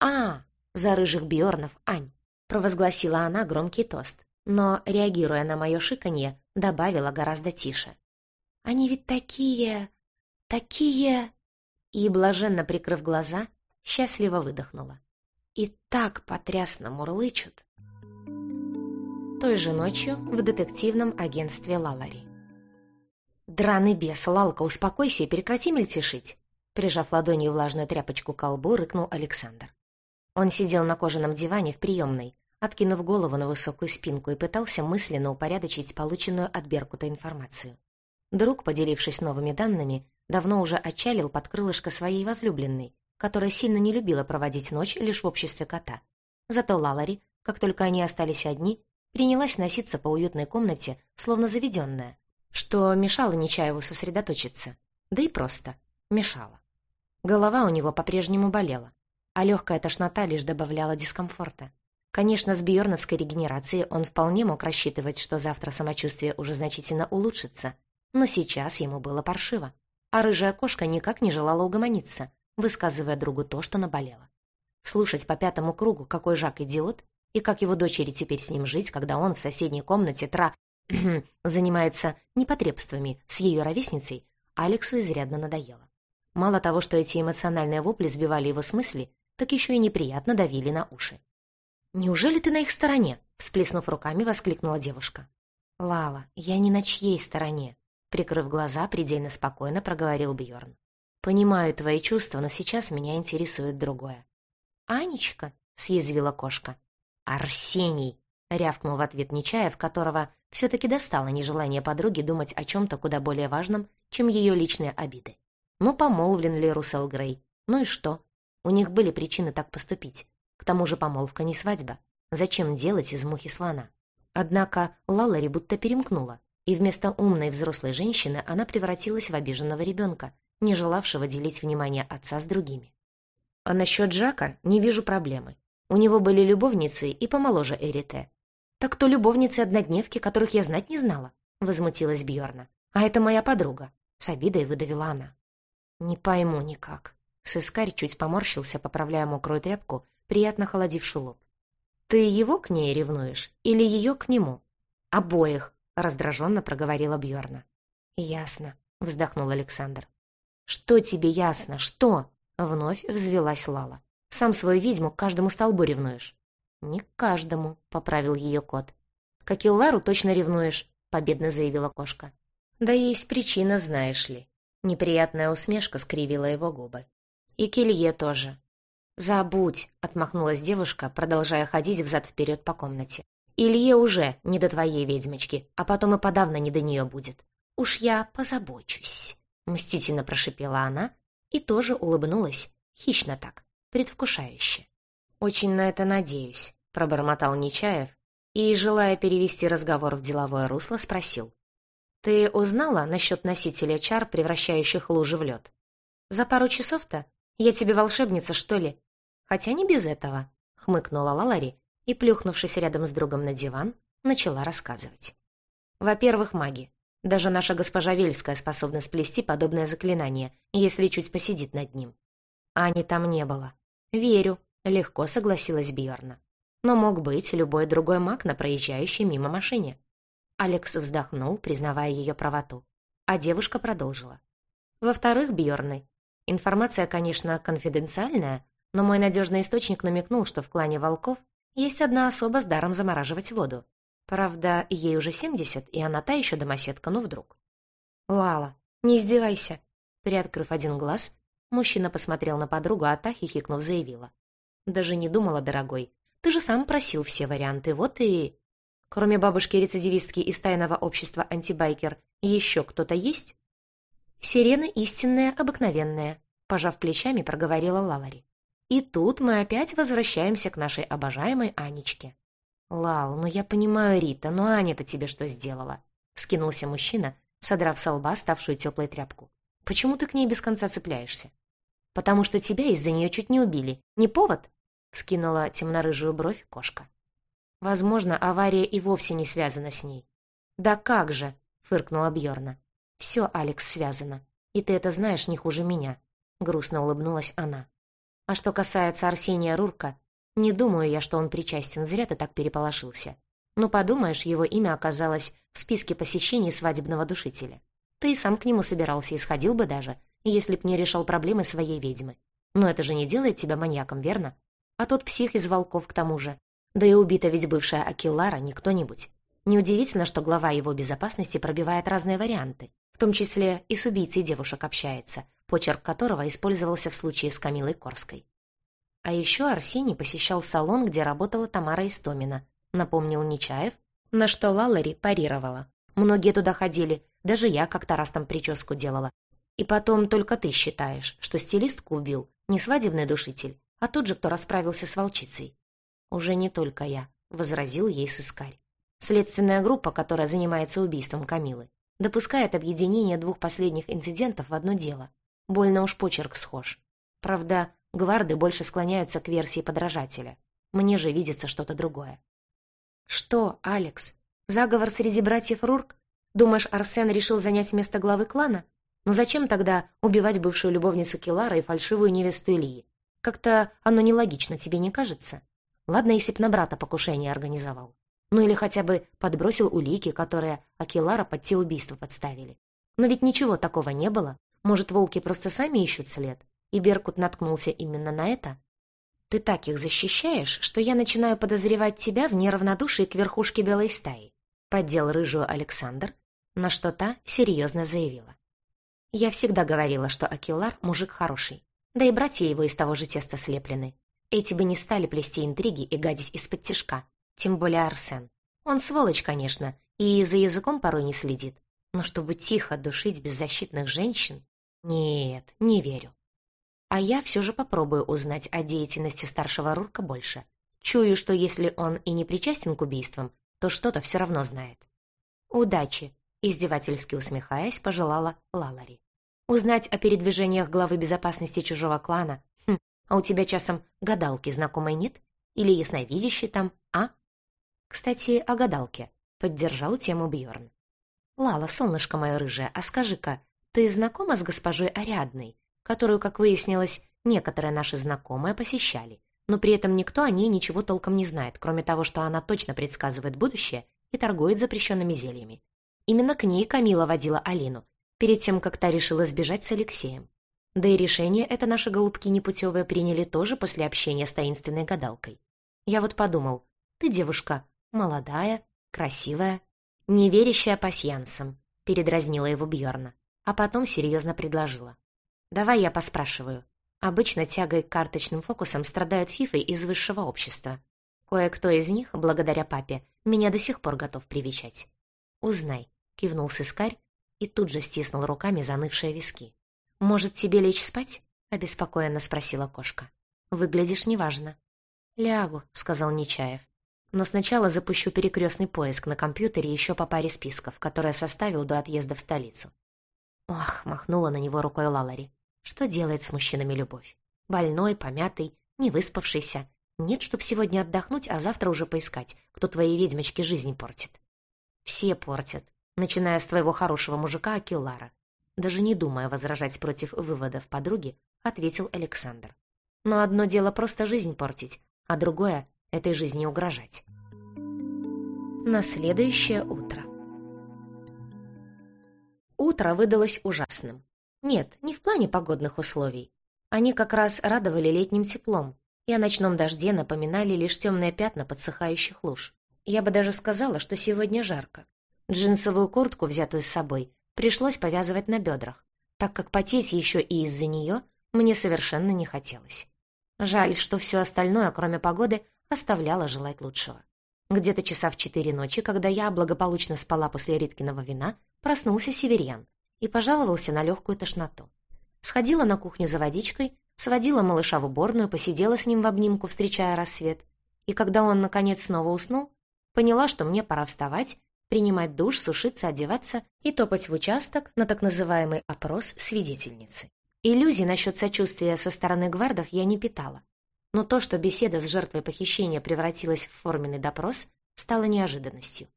«А, за рыжих Бьорнов, Ань!» — провозгласила она громкий тост, но, реагируя на мое шиканье, добавила гораздо тише. «Они ведь такие... такие...» И, блаженно прикрыв глаза, счастливо выдохнула. «И так потрясно мурлычут!» Той же ночью в детективном агентстве Лалари. «Драный бес, Лалка, успокойся и прекрати мельтешить!» Прижав ладонью влажную тряпочку к колбу, рыкнул Александр. Он сидел на кожаном диване в приемной, откинув голову на высокую спинку и пытался мысленно упорядочить полученную от Беркута информацию. Друг, поделившись новыми данными, давно уже отчалил под крылышко своей возлюбленной, которая сильно не любила проводить ночь лишь в обществе кота. Зато Лалари, как только они остались одни, принялась носиться по уютной комнате, словно заведенная, что мешало Нечаеву сосредоточиться. Да и просто мешало. Голова у него по-прежнему болела, а легкая тошнота лишь добавляла дискомфорта. Конечно, с биорновской регенерацией он вполне мог рассчитывать, что завтра самочувствие уже значительно улучшится, но сейчас ему было паршиво, а рыжая кошка никак не желала угомониться, высказывая другу то, что наболело. Слушать по пятому кругу, какой Жак идиот, и как его дочери теперь с ним жить, когда он в соседней комнате тра... (clears throat) занимается непотребствами с ее ровесницей, Алексу изрядно надоело. Мало того, что эти эмоциональные вопли сбивали его с мысли, так еще и неприятно давили на уши. «Неужели ты на их стороне?» — всплеснув руками, воскликнула девушка. «Лала, я не на чьей стороне», — прикрыв глаза, предельно спокойно проговорил Бьорн. «Понимаю твои чувства, но сейчас меня интересует другое». «Анечка?» — съязвила кошка. «Арсений!» — рявкнул в ответ Нечаев, которого все-таки достало нежелание подруги думать о чем-то куда более важном, чем ее личные обиды. Ну, помолвлен ли Руссел Грей? Ну и что? У них были причины так поступить. К тому же помолвка не свадьба. Зачем делать из мухи слона? Однако Лалари будто перемкнула, и вместо умной взрослой женщины она превратилась в обиженного ребенка, не желавшего делить внимание отца с другими. А насчет Жака не вижу проблемы. У него были любовницы и помоложе Эрите. «Так то любовницы-однодневки, которых я знать не знала», — возмутилась Бьорна. «А это моя подруга», — с обидой выдавила она. «Не пойму никак». Сыскарь чуть поморщился, поправляя мокрую тряпку, приятно холодившую лоб. «Ты его к ней ревнуешь или ее к нему?» «Обоих», — раздраженно проговорила Бьорна. «Ясно», — вздохнул Александр. «Что тебе ясно? Что?» — вновь взвелась Лала. «Сам свою ведьму к каждому столбу ревнуешь». «Не к каждому», — поправил ее кот. «Как и Лару точно ревнуешь», — победно заявила кошка. «Да есть причина, знаешь ли». Неприятная усмешка скривила его губы. «И Келье тоже». «Забудь», — отмахнулась девушка, продолжая ходить взад-вперед по комнате. «Илье уже не до твоей ведьмочки, а потом и подавно не до нее будет. Уж я позабочусь», — мстительно прошипела она и тоже улыбнулась, хищно так, предвкушающе. «Очень на это надеюсь», — пробормотал Нечаев и, желая перевести разговор в деловое русло, спросил. «Ты узнала насчет носителя чар, превращающих лужи в лед?» За пару часов-то? Я тебе волшебница, что ли? Хотя не без этого, хмыкнула Лалари и, плюхнувшись рядом с другом на диван, начала рассказывать. Во-первых, маги. Даже наша госпожа Вельская способна сплести подобное заклинание, если чуть посидит над ним. Ани там не было. Верю, легко согласилась Бьорна. Но мог быть любой другой маг на проезжающей мимо машине. Алекс вздохнул, признавая ее правоту. А девушка продолжила. Во-вторых, Бьорны. Информация, конечно, конфиденциальная, но мой надежный источник намекнул, что в клане волков есть одна особа с даром замораживать воду. Правда, ей уже семьдесят, и она та еще домоседка, ну вдруг. «Лала, не издевайся!» Приоткрыв один глаз, мужчина посмотрел на подругу, а та, хихикнув, заявила. «Даже не думала, дорогой. Ты же сам просил все варианты, вот и...» «Кроме бабушки-рецидивистки из тайного общества «Антибайкер», еще кто-то есть?» «Сирена истинная, обыкновенная», — пожав плечами, проговорила Лалари. «И тут мы опять возвращаемся к нашей обожаемой Анечке». «Лал, ну я понимаю, Рита, но Аня-то тебе что сделала?» — вскинулся мужчина, содрав со лба ставшую теплой тряпку. «Почему ты к ней без конца цепляешься?» «Потому что тебя из-за нее чуть не убили. Не повод?» — вскинула темнорыжую бровь кошка. «Возможно, авария и вовсе не связана с ней». «Да как же!» — фыркнула Бьорна. «Все, Алекс, связано. И ты это знаешь не хуже меня», — грустно улыбнулась она. «А что касается Арсения Рурка, не думаю я, что он причастен, зря ты так переполошился. Ну, подумаешь, его имя оказалось в списке посещений свадебного душителя. Ты и сам к нему собирался и сходил бы даже, если б не решал проблемы своей ведьмы. Но это же не делает тебя маньяком, верно? А тот псих из волков к тому же. Да и убита ведь бывшая Акилара не кто-нибудь. Неудивительно, что глава его безопасности пробивает разные варианты, в том числе и с убийцей девушек общается, почерк которого использовался в случае с Камилой Корской. А еще Арсений посещал салон, где работала Тамара Истомина, напомнил Нечаев, на что Лалари парировала. Многие туда ходили, даже я как-то раз там прическу делала. И потом только ты считаешь, что стилистку убил не свадебный душитель, а тот же, кто расправился с волчицей. Уже не только я, возразил ей сыскарь. Следственная группа, которая занимается убийством Камилы, допускает объединение двух последних инцидентов в одно дело. Больно уж почерк схож. Правда, Гварды больше склоняются к версии подражателя. Мне же видится что-то другое. «Что, Алекс? Заговор среди братьев Рурк? Думаешь, Арсен решил занять место главы клана? Но зачем тогда убивать бывшую любовницу Килара и фальшивую невесту Ильи? Как-то оно нелогично, тебе не кажется? Ладно, если б на брата покушение организовал. Ну или хотя бы подбросил улики, которые Акилара под те убийства подставили. Но ведь ничего такого не было. Может, волки просто сами ищут след? И Беркут наткнулся именно на это? Ты так их защищаешь, что я начинаю подозревать тебя в неравнодушии к верхушке белой стаи. Поддел рыжую Александр, на что та серьезно заявила. Я всегда говорила, что Акилар мужик хороший. Да и братья его из того же теста слеплены. Эти бы не стали плести интриги и гадить из-под тишка. Тем более Арсен. Он сволочь, конечно, и за языком порой не следит. Но чтобы тихо душить беззащитных женщин... Нет, не верю. А я все же попробую узнать о деятельности старшего Рурка больше. Чую, что если он и не причастен к убийствам, то что-то все равно знает. «Удачи!» — издевательски усмехаясь, пожелала Лалари. «Узнать о передвижениях главы безопасности чужого клана? Хм, а у тебя часом гадалки знакомой нет? Или ясновидящий там, а?» «Кстати, о гадалке», — поддержал тему Бьорн. «Лала, солнышко мое рыжее, а скажи-ка, ты знакома с госпожой Ариадной? Которую, как выяснилось, некоторые наши знакомые посещали, но при этом никто о ней ничего толком не знает, кроме того, что она точно предсказывает будущее и торгует запрещенными зельями. Именно к ней Камила водила Алину, перед тем, как та решила сбежать с Алексеем. Да и решение это наши голубки непутевые приняли тоже после общения с таинственной гадалкой. Я вот подумал, ты девушка молодая, красивая, не верящая пасьянсам, передразнила его Бьорна, а потом серьезно предложила. Давай я поспрашиваю. Обычно тягой к карточным фокусам страдают фифы из высшего общества. Кое-кто из них, благодаря папе, меня до сих пор готов привечать. «Узнай», — кивнул сыскарь и тут же стиснул руками занывшие виски. «Может, тебе лечь спать?» — обеспокоенно спросила кошка. «Выглядишь неважно». «Лягу», — сказал Нечаев. «Но сначала запущу перекрестный поиск на компьютере еще по паре списков, которые составил до отъезда в столицу». «Ох», — махнула на него рукой Лалари. Что делает с мужчинами любовь? Больной, помятый, не выспавшийся. Нет, чтоб сегодня отдохнуть, а завтра уже поискать, кто твоей ведьмочке жизнь портит. Все портят, начиная с твоего хорошего мужика Акиллара. Даже не думая возражать против выводов подруги, ответил Александр. Но одно дело просто жизнь портить, а другое — этой жизни угрожать. На следующее утро. Утро выдалось ужасным. Нет, не в плане погодных условий. Они как раз радовали летним теплом, и о ночном дожде напоминали лишь темные пятна подсыхающих луж. Я бы даже сказала, что сегодня жарко. Джинсовую куртку, взятую с собой, пришлось повязывать на бедрах, так как потеть еще и из-за нее мне совершенно не хотелось. Жаль, что все остальное, кроме погоды, оставляло желать лучшего. Где-то часа в четыре ночи, когда я благополучно спала после Риткиного вина, проснулся Северьян и пожаловался на легкую тошноту. Сходила на кухню за водичкой, сводила малыша в уборную, посидела с ним в обнимку, встречая рассвет, и когда он, наконец, снова уснул, поняла, что мне пора вставать, принимать душ, сушиться, одеваться и топать в участок на так называемый опрос свидетельницы. Иллюзий насчет сочувствия со стороны гвардов я не питала, но то, что беседа с жертвой похищения превратилась в форменный допрос, стало неожиданностью.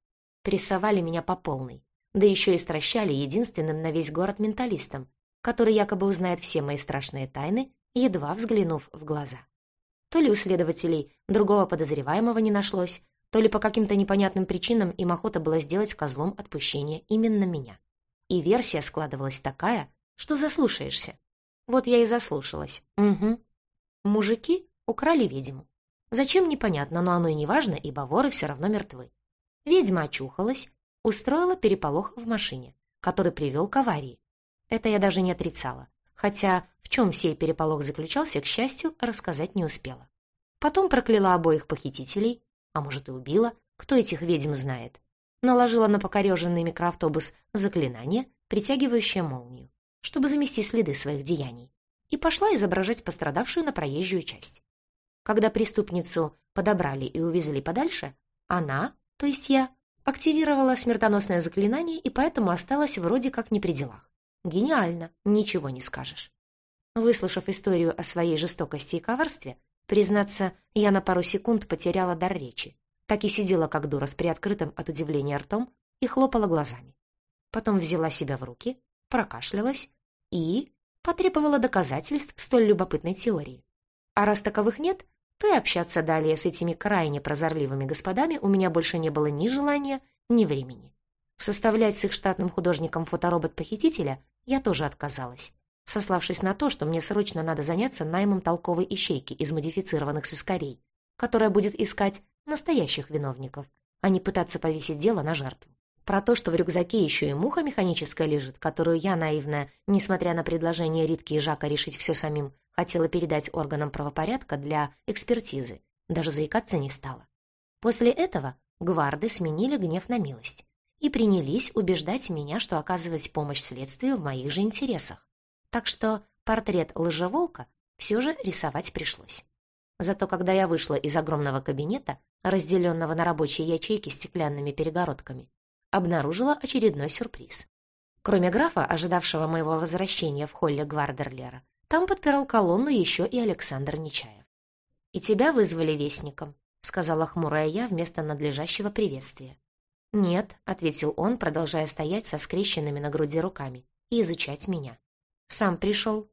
Прессовали меня по полной, да еще и стращали единственным на весь город менталистом, который якобы узнает все мои страшные тайны, едва взглянув в глаза. То ли у следователей другого подозреваемого не нашлось, то ли по каким-то непонятным причинам им охота была сделать козлом отпущения именно меня. И версия складывалась такая, что заслушаешься. Вот я и заслушалась. Угу. Мужики украли ведьму. Зачем, непонятно, но оно и не важно, ибо воры все равно мертвы. Ведьма очухалась, устроила переполох в машине, который привел к аварии. Это я даже не отрицала, хотя в чем сей переполох заключался, к счастью, рассказать не успела. Потом прокляла обоих похитителей, а может и убила, кто этих ведьм знает. Наложила на покореженный микроавтобус заклинание, притягивающее молнию, чтобы замести следы своих деяний, и пошла изображать пострадавшую на проезжую часть. Когда преступницу подобрали и увезли подальше, она, то есть я, активировала смертоносное заклинание и поэтому осталась вроде как не при делах. Гениально, ничего не скажешь. Выслушав историю о своей жестокости и коварстве, признаться, я на пару секунд потеряла дар речи. Так и сидела как дура с приоткрытым от удивления ртом и хлопала глазами. Потом взяла себя в руки, прокашлялась и потребовала доказательств столь любопытной теории. А раз таковых нет, то и общаться далее с этими крайне прозорливыми господами у меня больше не было ни желания, ни времени. Составлять с их штатным художником фоторобот похитителя я тоже отказалась, сославшись на то, что мне срочно надо заняться наймом толковой ищейки из модифицированных сыскарей, которая будет искать настоящих виновников, а не пытаться повесить дело на жертву. Про то, что в рюкзаке еще и муха механическая лежит, которую я, наивная, несмотря на предложение Ритки и Жака решить все самим, хотела передать органам правопорядка для экспертизы, даже заикаться не стала. После этого гварды сменили гнев на милость и принялись убеждать меня, что оказывать помощь следствию в моих же интересах. Так что портрет лжеволка все же рисовать пришлось. Зато когда я вышла из огромного кабинета, разделенного на рабочие ячейки стеклянными перегородками, обнаружила очередной сюрприз. Кроме графа, ожидавшего моего возвращения в холле Гвардерлера, там подпирал колонну еще и Александр Нечаев. «И тебя вызвали вестником», — сказала хмурая я вместо надлежащего приветствия. «Нет», — ответил он, продолжая стоять со скрещенными на груди руками и изучать меня. «Сам пришел».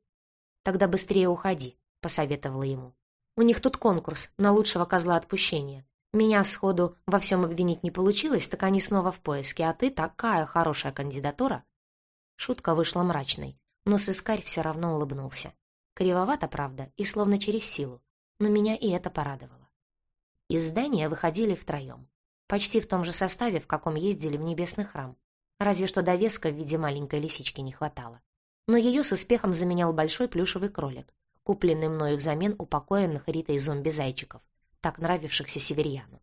«Тогда быстрее уходи», — посоветовала ему. «У них тут конкурс на лучшего козла отпущения. Меня сходу во всем обвинить не получилось, так они снова в поиске, а ты такая хорошая кандидатура». Шутка вышла мрачной, но сыскарь все равно улыбнулся. Кривовато, правда, и словно через силу, но меня и это порадовало. Из здания выходили втроем. Почти в том же составе, в каком ездили в небесный храм. Разве что довеска в виде маленькой лисички не хватало. Но ее с успехом заменял большой плюшевый кролик, купленный мною взамен упокоенных Ритой зомби-зайчиков, так нравившихся северьяну.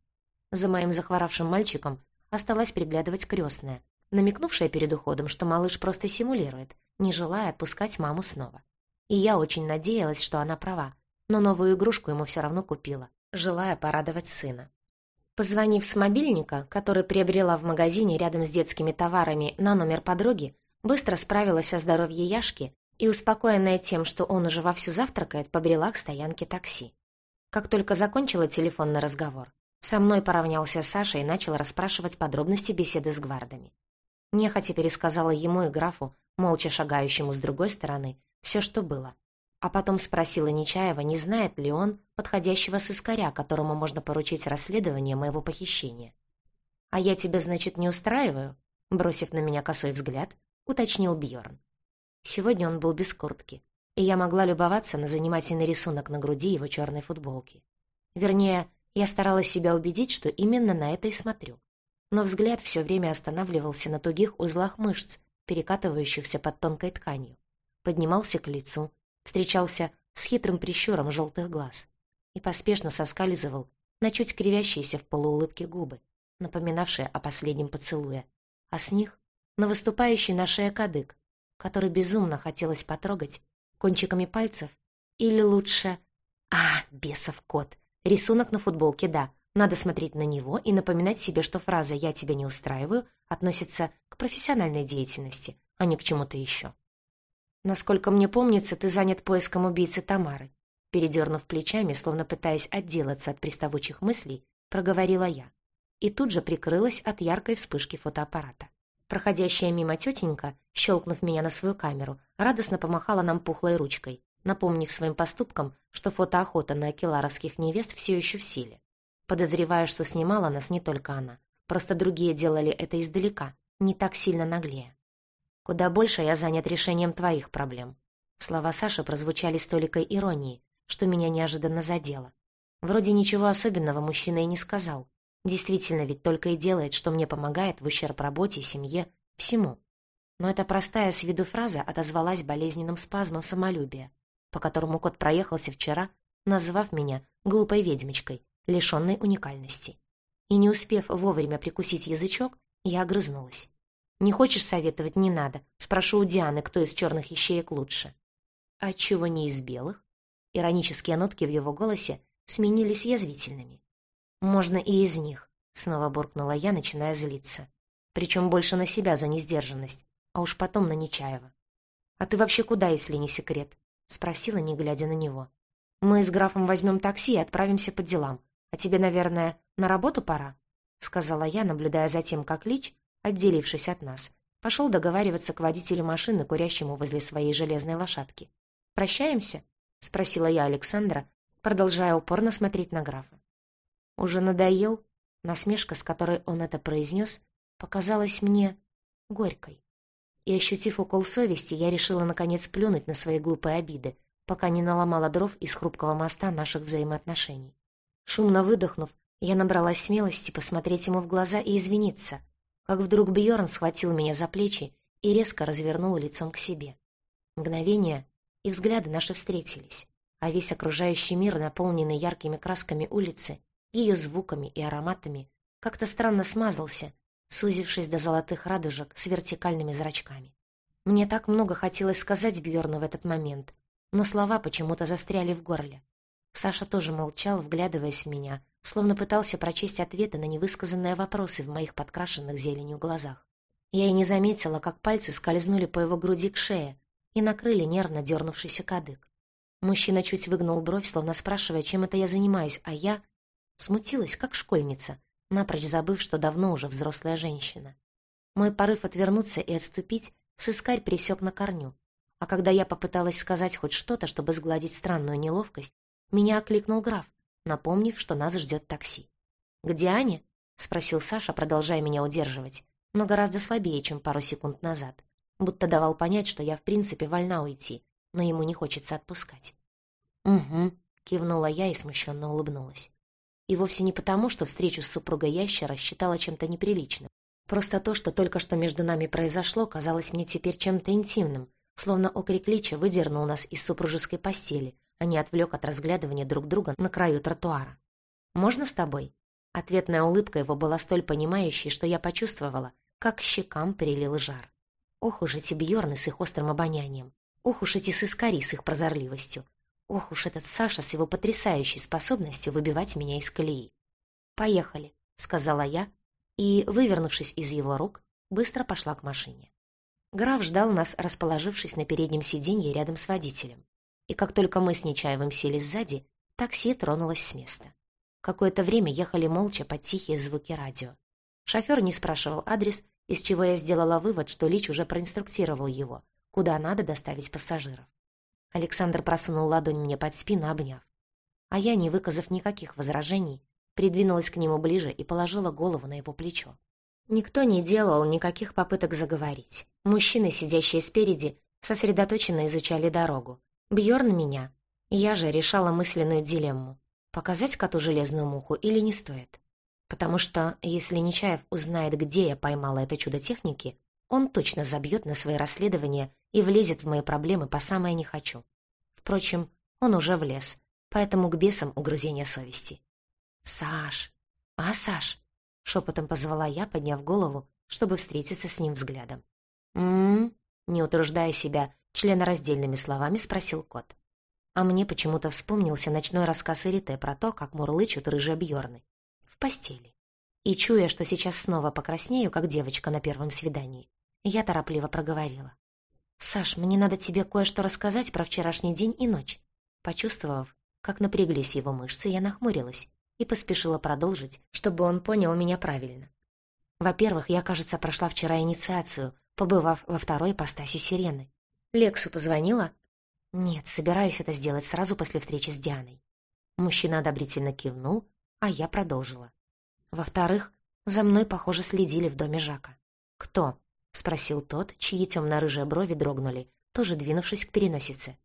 За моим захворавшим мальчиком осталась приглядывать крестная, намекнувшая перед уходом, что малыш просто симулирует, не желая отпускать маму снова. И я очень надеялась, что она права, но новую игрушку ему все равно купила, желая порадовать сына. Позвонив с мобильника, который приобрела в магазине рядом с детскими товарами на номер подруги, быстро справилась о здоровье Яшки и, успокоенная тем, что он уже вовсю завтракает, побрела к стоянке такси. Как только закончила телефонный разговор, со мной поравнялся Саша и начал расспрашивать подробности беседы с гвардами. Нехотя пересказала ему и графу, молча шагающему с другой стороны, все, что было. А потом спросила Нечаева, не знает ли он подходящего сыскаря, которому можно поручить расследование моего похищения. «А я тебя, значит, не устраиваю?» Бросив на меня косой взгляд, уточнил Бьорн. Сегодня он был без куртки, и я могла любоваться на занимательный рисунок на груди его черной футболки. Вернее, я старалась себя убедить, что именно на это и смотрю. Но взгляд все время останавливался на тугих узлах мышц, перекатывающихся под тонкой тканью. Поднимался к лицу, встречался с хитрым прищуром желтых глаз и поспешно соскальзывал на чуть кривящиеся в полуулыбке губы, напоминавшие о последнем поцелуе, а с них на выступающий на шее кадык, который безумно хотелось потрогать кончиками пальцев, или лучше... А, бесов кот! Рисунок на футболке, да. Надо смотреть на него и напоминать себе, что фраза «я тебя не устраиваю» относится к профессиональной деятельности, а не к чему-то еще. «Насколько мне помнится, ты занят поиском убийцы Тамары», передернув плечами, словно пытаясь отделаться от приставучих мыслей, проговорила я. И тут же прикрылась от яркой вспышки фотоаппарата. Проходящая мимо тетенька, щелкнув меня на свою камеру, радостно помахала нам пухлой ручкой, напомнив своим поступкам, что фотоохота на акеларовских невест все еще в силе. Подозреваю, что снимала нас не только она. Просто другие делали это издалека, не так сильно наглее. Куда больше я занят решением твоих проблем. Слова Саши прозвучали с толикой иронии, что меня неожиданно задело. Вроде ничего особенного мужчина и не сказал, Действительно ведь только и делает, что мне помогает в ущерб работе, семье, всему. Но эта простая с виду фраза отозвалась болезненным спазмом самолюбия, по которому кот проехался вчера, назвав меня глупой ведьмочкой, лишенной уникальности. И не успев вовремя прикусить язычок, я огрызнулась. «Не хочешь советовать? Не надо. Спрошу у Дианы, кто из черных ищеек лучше». «А чего не из белых?» Иронические нотки в его голосе сменились язвительными. «Можно и из них», — снова буркнула я, начиная злиться. Причем больше на себя за несдержанность, а уж потом на Нечаева. «А ты вообще куда, если не секрет?» — спросила, не глядя на него. «Мы с графом возьмем такси и отправимся по делам. А тебе, наверное, на работу пора?» — сказала я, наблюдая за тем, как Лич, отделившись от нас, пошел договариваться к водителю машины, курящему возле своей железной лошадки. «Прощаемся?» — спросила я Александра, продолжая упорно смотреть на графа. Уже надоел? Насмешка, с которой он это произнес, показалась мне горькой. И, ощутив укол совести, я решила наконец плюнуть на свои глупые обиды, пока не наломала дров из хрупкого моста наших взаимоотношений. Шумно выдохнув, я набралась смелости посмотреть ему в глаза и извиниться, как вдруг Бьорн схватил меня за плечи и резко развернул лицом к себе. Мгновение, и взгляды наши встретились, а весь окружающий мир, наполненный яркими красками улицы, ее звуками и ароматами, как-то странно смазался, сузившись до золотых радужек с вертикальными зрачками. Мне так много хотелось сказать Бьорну в этот момент, но слова почему-то застряли в горле. Саша тоже молчал, вглядываясь в меня, словно пытался прочесть ответы на невысказанные вопросы в моих подкрашенных зеленью глазах. Я и не заметила, как пальцы скользнули по его груди к шее и накрыли нервно дернувшийся кадык. Мужчина чуть выгнул бровь, словно спрашивая, чем это я занимаюсь, а я Смутилась, как школьница, напрочь забыв, что давно уже взрослая женщина. Мой порыв отвернуться и отступить сыскарь присек на корню. А когда я попыталась сказать хоть что-то, чтобы сгладить странную неловкость, меня окликнул граф, напомнив, что нас ждет такси. «Где Аня?» — спросил Саша, продолжая меня удерживать, но гораздо слабее, чем пару секунд назад, будто давал понять, что я в принципе вольна уйти, но ему не хочется отпускать. «Угу», — кивнула я и смущенно улыбнулась. И вовсе не потому, что встречу с супругой ящера считала чем-то неприличным. Просто то, что только что между нами произошло, казалось мне теперь чем-то интимным, словно окрик Лича выдернул нас из супружеской постели, а не отвлек от разглядывания друг друга на краю тротуара. «Можно с тобой?» Ответная улыбка его была столь понимающей, что я почувствовала, как щекам перелил жар. Ох уж эти бьерны с их острым обонянием. Ох уж эти сыскари с их прозорливостью. Ох уж этот Саша с его потрясающей способностью выбивать меня из колеи. «Поехали», — сказала я, и, вывернувшись из его рук, быстро пошла к машине. Граф ждал нас, расположившись на переднем сиденье рядом с водителем. И как только мы с Нечаевым сели сзади, такси тронулось с места. Какое-то время ехали молча под тихие звуки радио. Шофер не спрашивал адрес, из чего я сделала вывод, что Лич уже проинструктировал его, куда надо доставить пассажиров. Александр просунул ладонь мне под спину, обняв. А я, не выказав никаких возражений, придвинулась к нему ближе и положила голову на его плечо. Никто не делал никаких попыток заговорить. Мужчины, сидящие спереди, сосредоточенно изучали дорогу. Бьорн меня. Я же решала мысленную дилемму. Показать коту железную муху или не стоит? Потому что, если Нечаев узнает, где я поймала это чудо техники, он точно забьет на свои расследования и влезет в мои проблемы по самое не хочу. Впрочем, он уже влез, поэтому к бесам угрызения совести. «Саш! А, Саш!» — шепотом позвала я, подняв голову, чтобы встретиться с ним взглядом. «М-м-м», не утруждая себя, членораздельными словами спросил кот. А мне почему-то вспомнился ночной рассказ Эрите про то, как мурлычут рыжие бьорны. В постели. И чуя, что сейчас снова покраснею, как девочка на первом свидании, я торопливо проговорила. «Саш, мне надо тебе кое-что рассказать про вчерашний день и ночь». Почувствовав, как напряглись его мышцы, я нахмурилась и поспешила продолжить, чтобы он понял меня правильно. Во-первых, я, кажется, прошла вчера инициацию, побывав во второй ипостаси сирены. Лексу позвонила? Нет, собираюсь это сделать сразу после встречи с Дианой. Мужчина одобрительно кивнул, а я продолжила. Во-вторых, за мной, похоже, следили в доме Жака. Кто? — спросил тот, чьи темно-рыжие брови дрогнули, тоже двинувшись к переносице.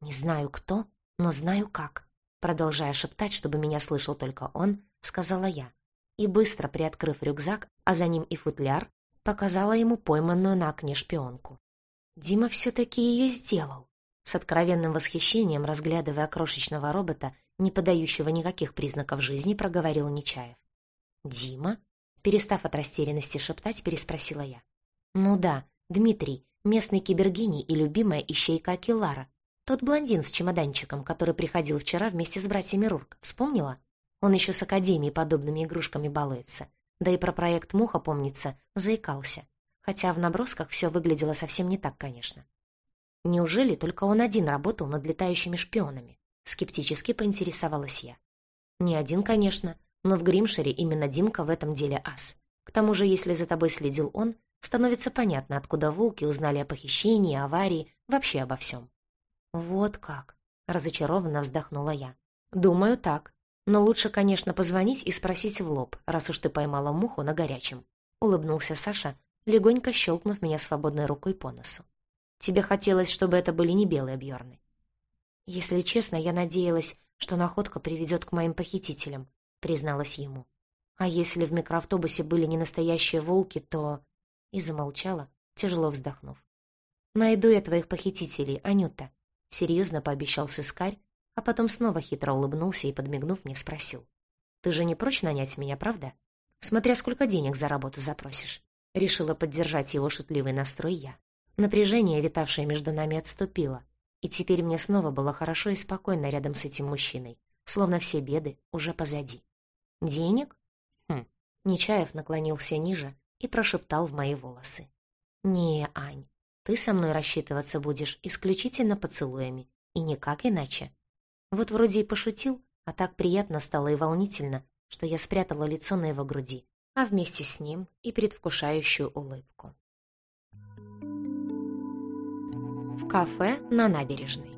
«Не знаю кто, но знаю как», — продолжая шептать, чтобы меня слышал только он, сказала я. И быстро приоткрыв рюкзак, а за ним и футляр, показала ему пойманную на окне шпионку. Дима все-таки ее сделал. С откровенным восхищением, разглядывая крошечного робота, не подающего никаких признаков жизни, проговорил Нечаев. «Дима?» Перестав от растерянности шептать, переспросила я. Ну да, Дмитрий, местный кибергений и любимая ищейка Акилара. Тот блондин с чемоданчиком, который приходил вчера вместе с братьями Рурк. Вспомнила? Он еще с Академией подобными игрушками балуется. Да и про проект «Муха», помнится, заикался. Хотя в набросках все выглядело совсем не так, конечно. Неужели только он один работал над летающими шпионами? Скептически поинтересовалась я. Не один, конечно, но в Гримшере именно Димка в этом деле ас. К тому же, если за тобой следил он, становится понятно, откуда волки узнали о похищении, аварии, вообще обо всем. «Вот как!» — разочарованно вздохнула я. «Думаю, так. Но лучше, конечно, позвонить и спросить в лоб, раз уж ты поймала муху на горячем», — улыбнулся Саша, легонько щелкнув меня свободной рукой по носу. «Тебе хотелось, чтобы это были не белые бьерны?» «Если честно, я надеялась, что находка приведет к моим похитителям», — призналась ему. «А если в микроавтобусе были не настоящие волки, то...» и замолчала, тяжело вздохнув. «Найду я твоих похитителей, Анюта», — серьезно пообещал сыскарь, а потом снова хитро улыбнулся и, подмигнув мне, спросил. «Ты же не прочь нанять меня, правда? Смотря сколько денег за работу запросишь». Решила поддержать его шутливый настрой я. Напряжение, витавшее между нами, отступило, и теперь мне снова было хорошо и спокойно рядом с этим мужчиной, словно все беды уже позади. «Денег?» Хм. Нечаев наклонился ниже, и прошептал в мои волосы. «Не, Ань, ты со мной рассчитываться будешь исключительно поцелуями, и никак иначе». Вот вроде и пошутил, а так приятно стало и волнительно, что я спрятала лицо на его груди, а вместе с ним и предвкушающую улыбку. В кафе на набережной.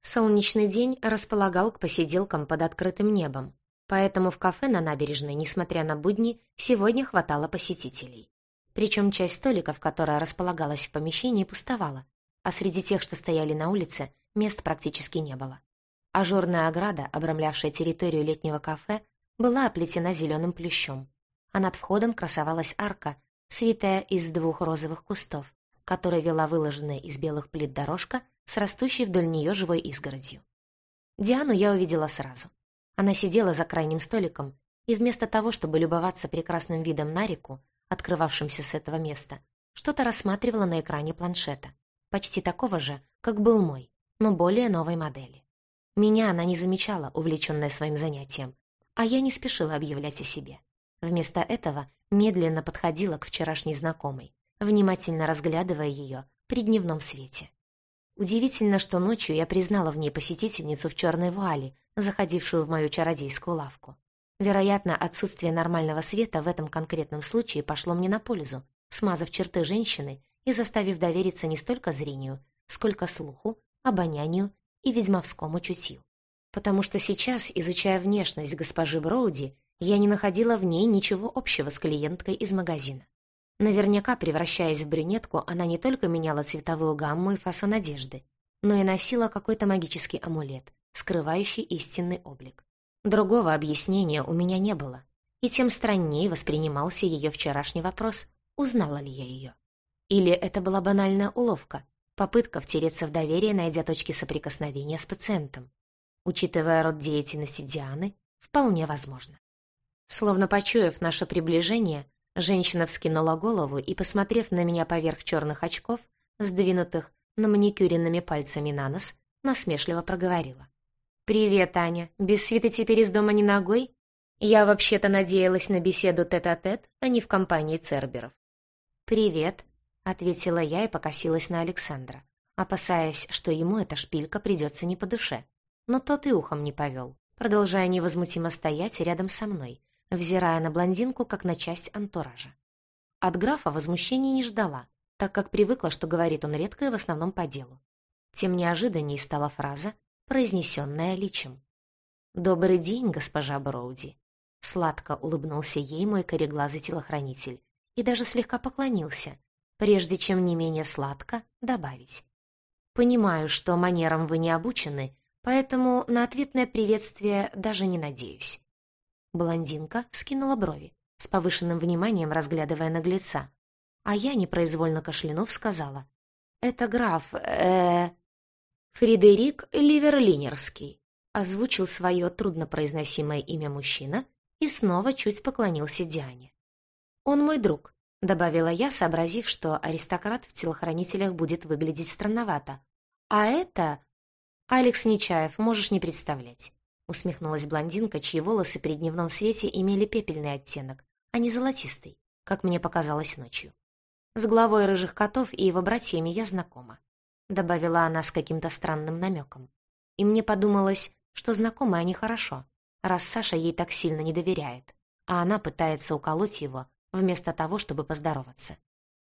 Солнечный день располагал к посиделкам под открытым небом, Поэтому в кафе на набережной, несмотря на будни, сегодня хватало посетителей. Причем часть столиков, которая располагалась в помещении, пустовала, а среди тех, что стояли на улице, мест практически не было. Ажурная ограда, обрамлявшая территорию летнего кафе, была оплетена зеленым плющом, а над входом красовалась арка, свитая из двух розовых кустов, которая вела выложенная из белых плит дорожка с растущей вдоль нее живой изгородью. Диану я увидела сразу. Она сидела за крайним столиком, и вместо того, чтобы любоваться прекрасным видом на реку, открывавшимся с этого места, что-то рассматривала на экране планшета, почти такого же, как был мой, но более новой модели. Меня она не замечала, увлеченная своим занятием, а я не спешила объявлять о себе. Вместо этого медленно подходила к вчерашней знакомой, внимательно разглядывая ее при дневном свете. Удивительно, что ночью я признала в ней посетительницу в черной вуале, заходившую в мою чародейскую лавку. Вероятно, отсутствие нормального света в этом конкретном случае пошло мне на пользу, смазав черты женщины и заставив довериться не столько зрению, сколько слуху, обонянию и ведьмовскому чутью. Потому что сейчас, изучая внешность госпожи Броуди, я не находила в ней ничего общего с клиенткой из магазина. Наверняка, превращаясь в брюнетку, она не только меняла цветовую гамму и фасон одежды, но и носила какой-то магический амулет, скрывающий истинный облик. Другого объяснения у меня не было, и тем страннее воспринимался ее вчерашний вопрос, узнала ли я ее. Или это была банальная уловка, попытка втереться в доверие, найдя точки соприкосновения с пациентом. Учитывая род деятельности Дианы, вполне возможно. Словно почуяв наше приближение, женщина вскинула голову и, посмотрев на меня поверх черных очков, сдвинутых на маникюренными пальцами на нос, насмешливо проговорила. «Привет, Аня. Без свита теперь из дома не ногой? Я вообще-то надеялась на беседу тет-а-тет, -тет, а не в компании Церберов». «Привет», — ответила я и покосилась на Александра, опасаясь, что ему эта шпилька придется не по душе. Но тот и ухом не повел, продолжая невозмутимо стоять рядом со мной, взирая на блондинку, как на часть антуража. От графа возмущения не ждала, так как привыкла, что говорит он редко и в основном по делу. Тем неожиданнее стала фраза, произнесенная личем. «Добрый день, госпожа Броуди!» Сладко улыбнулся ей мой кореглазый телохранитель и даже слегка поклонился, прежде чем не менее сладко добавить. «Понимаю, что манерам вы не обучены, поэтому на ответное приветствие даже не надеюсь». Блондинка скинула брови, с повышенным вниманием разглядывая наглеца, а я, непроизвольно кашлянув, сказала, «Это граф, э, Фредерик Ливерлинерский озвучил свое труднопроизносимое имя мужчина и снова чуть поклонился Диане. «Он мой друг», — добавила я, сообразив, что аристократ в телохранителях будет выглядеть странновато. «А это...» «Алекс Нечаев, можешь не представлять», — усмехнулась блондинка, чьи волосы при дневном свете имели пепельный оттенок, а не золотистый, как мне показалось ночью. С главой рыжих котов и его братьями я знакома добавила она с каким-то странным намеком. И мне подумалось, что знакомы они хорошо, раз Саша ей так сильно не доверяет, а она пытается уколоть его, вместо того, чтобы поздороваться.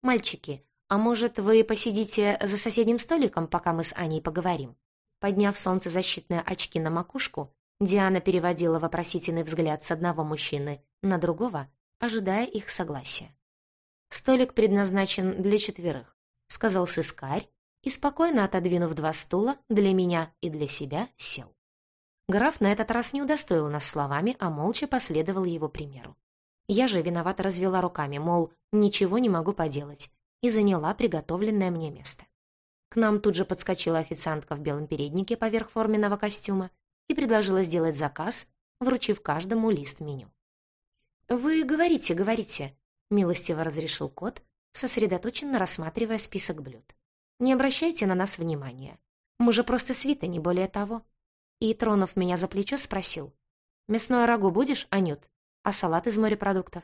«Мальчики, а может, вы посидите за соседним столиком, пока мы с Аней поговорим?» Подняв солнцезащитные очки на макушку, Диана переводила вопросительный взгляд с одного мужчины на другого, ожидая их согласия. «Столик предназначен для четверых», — сказал сыскарь, и, спокойно отодвинув два стула, для меня и для себя сел. Граф на этот раз не удостоил нас словами, а молча последовал его примеру. Я же виновато развела руками, мол, ничего не могу поделать, и заняла приготовленное мне место. К нам тут же подскочила официантка в белом переднике поверх форменного костюма и предложила сделать заказ, вручив каждому лист меню. «Вы говорите, говорите», — милостиво разрешил кот, сосредоточенно рассматривая список блюд. Не обращайте на нас внимания. Мы же просто свита, не более того». И, тронув меня за плечо, спросил. «Мясное рагу будешь, Анют? А салат из морепродуктов?»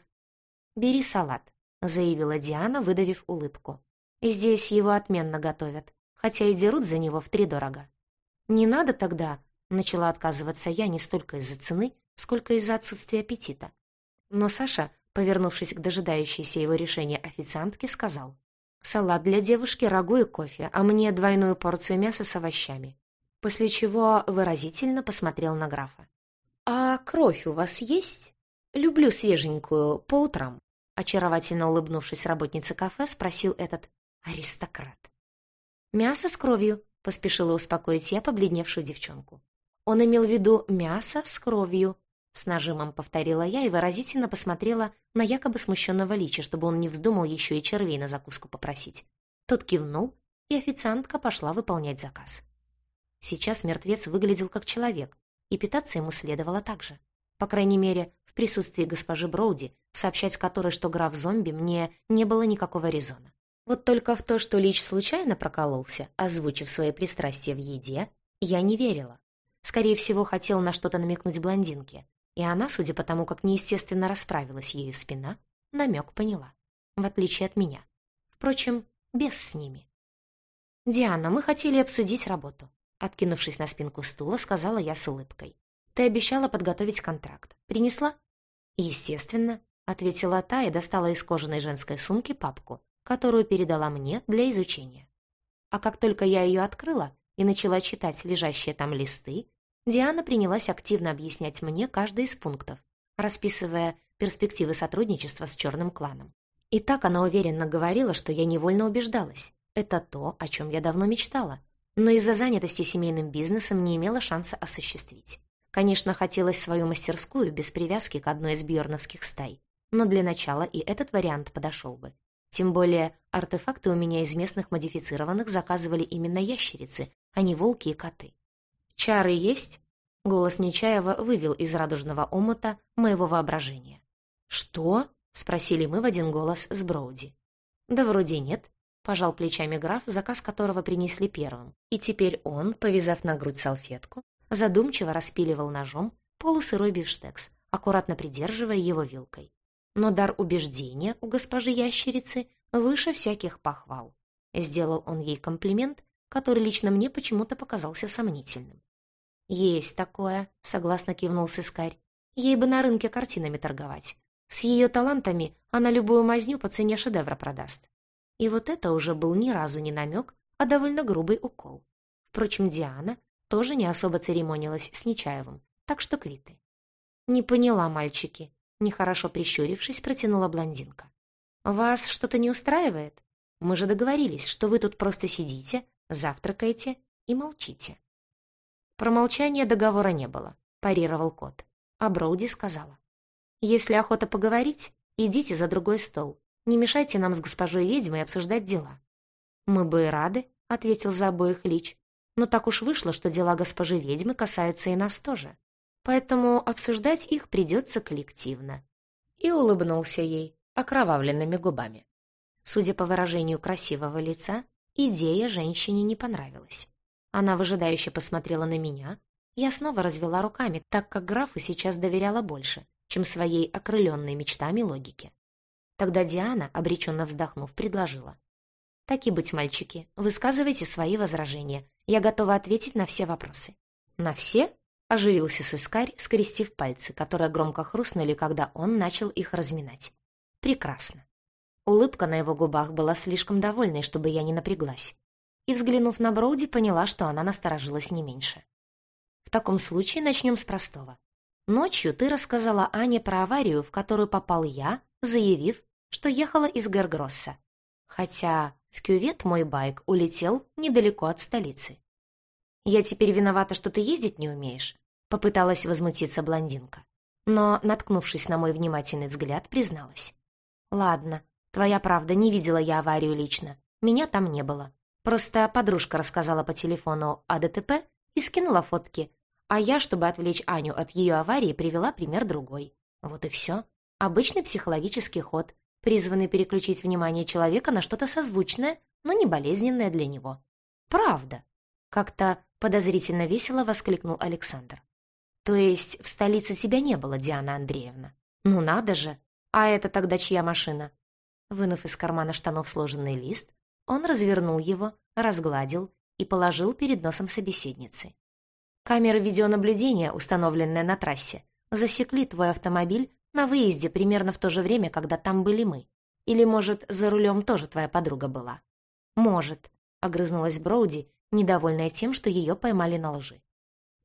«Бери салат», — заявила Диана, выдавив улыбку. «Здесь его отменно готовят, хотя и дерут за него втридорого». «Не надо тогда», — начала отказываться я не столько из-за цены, сколько из-за отсутствия аппетита. Но Саша, повернувшись к дожидающейся его решения официантке, сказал. Салат для девушки, рагу и кофе, а мне двойную порцию мяса с овощами. После чего выразительно посмотрел на графа. «А кровь у вас есть? Люблю свеженькую, по утрам». Очаровательно улыбнувшись работнице кафе, спросил этот аристократ. «Мясо с кровью», — поспешила успокоить я побледневшую девчонку. Он имел в виду мясо с кровью, с нажимом повторила я и выразительно посмотрела на якобы смущенного Лича, чтобы он не вздумал еще и червей на закуску попросить. Тот кивнул, и официантка пошла выполнять заказ. Сейчас мертвец выглядел как человек, и питаться ему следовало так же. По крайней мере, в присутствии госпожи Броуди, сообщать которой, что граф зомби, мне не было никакого резона. Вот только в то, что Лич случайно прокололся, озвучив свои пристрастия в еде, я не верила. Скорее всего, хотел на что-то намекнуть блондинке, и она, судя по тому, как неестественно расправилась ее спина, намек поняла. В отличие от меня. Впрочем, без с ними. «Диана, мы хотели обсудить работу», — откинувшись на спинку стула, сказала я с улыбкой. «Ты обещала подготовить контракт. Принесла?» «Естественно», — ответила та и достала из кожаной женской сумки папку, которую передала мне для изучения. А как только я ее открыла и начала читать лежащие там листы, Диана принялась активно объяснять мне каждый из пунктов, расписывая перспективы сотрудничества с черным кланом. И так она уверенно говорила, что я невольно убеждалась. Это то, о чем я давно мечтала, но из-за занятости семейным бизнесом не имела шанса осуществить. Конечно, хотелось свою мастерскую без привязки к одной из бьорновских стай, но для начала и этот вариант подошел бы. Тем более артефакты у меня из местных модифицированных заказывали именно ящерицы, а не волки и коты. «Чары есть?» — голос Нечаева вывел из радужного омута моего воображения. «Что?» — спросили мы в один голос с Броуди. «Да вроде нет», — пожал плечами граф, заказ которого принесли первым. И теперь он, повязав на грудь салфетку, задумчиво распиливал ножом полусырой бифштекс, аккуратно придерживая его вилкой. Но дар убеждения у госпожи ящерицы выше всяких похвал. Сделал он ей комплимент, который лично мне почему-то показался сомнительным. «Есть такое», — согласно кивнул сыскарь. «Ей бы на рынке картинами торговать. С ее талантами она любую мазню по цене шедевра продаст». И вот это уже был ни разу не намек, а довольно грубый укол. Впрочем, Диана тоже не особо церемонилась с Нечаевым, так что квиты. «Не поняла, мальчики», — нехорошо прищурившись, протянула блондинка. «Вас что-то не устраивает? Мы же договорились, что вы тут просто сидите, завтракаете и молчите». Про молчание договора не было, парировал кот. А Броуди сказала. Если охота поговорить, идите за другой стол. Не мешайте нам с госпожой ведьмой обсуждать дела. Мы бы и рады, ответил за обоих Лич. Но так уж вышло, что дела госпожи ведьмы касаются и нас тоже. Поэтому обсуждать их придется коллективно. И улыбнулся ей окровавленными губами. Судя по выражению красивого лица, идея женщине не понравилась. Она выжидающе посмотрела на меня. Я снова развела руками, так как графу сейчас доверяла больше, чем своей окрыленной мечтами логике. Тогда Диана, обреченно вздохнув, предложила. «Так и быть, мальчики, высказывайте свои возражения. Я готова ответить на все вопросы». «На все?» — оживился сыскарь, скрестив пальцы, которые громко хрустнули, когда он начал их разминать. «Прекрасно». Улыбка на его губах была слишком довольной, чтобы я не напряглась и, взглянув на Броуди, поняла, что она насторожилась не меньше. «В таком случае начнем с простого. Ночью ты рассказала Ане про аварию, в которую попал я, заявив, что ехала из Гергросса. Хотя в кювет мой байк улетел недалеко от столицы. «Я теперь виновата, что ты ездить не умеешь», — попыталась возмутиться блондинка. Но, наткнувшись на мой внимательный взгляд, призналась. «Ладно, твоя правда, не видела я аварию лично. Меня там не было. Просто подружка рассказала по телефону о ДТП и скинула фотки, а я, чтобы отвлечь Аню от ее аварии, привела пример другой. Вот и все. Обычный психологический ход, призванный переключить внимание человека на что-то созвучное, но не болезненное для него. Правда. Как-то подозрительно весело воскликнул Александр. То есть в столице тебя не было, Диана Андреевна? Ну надо же. А это тогда чья машина? Вынув из кармана штанов сложенный лист, он развернул его, разгладил и положил перед носом собеседницы. Камеры видеонаблюдения, установленные на трассе, засекли твой автомобиль на выезде примерно в то же время, когда там были мы. Или, может, за рулем тоже твоя подруга была? Может, огрызнулась Броуди, недовольная тем, что ее поймали на лжи.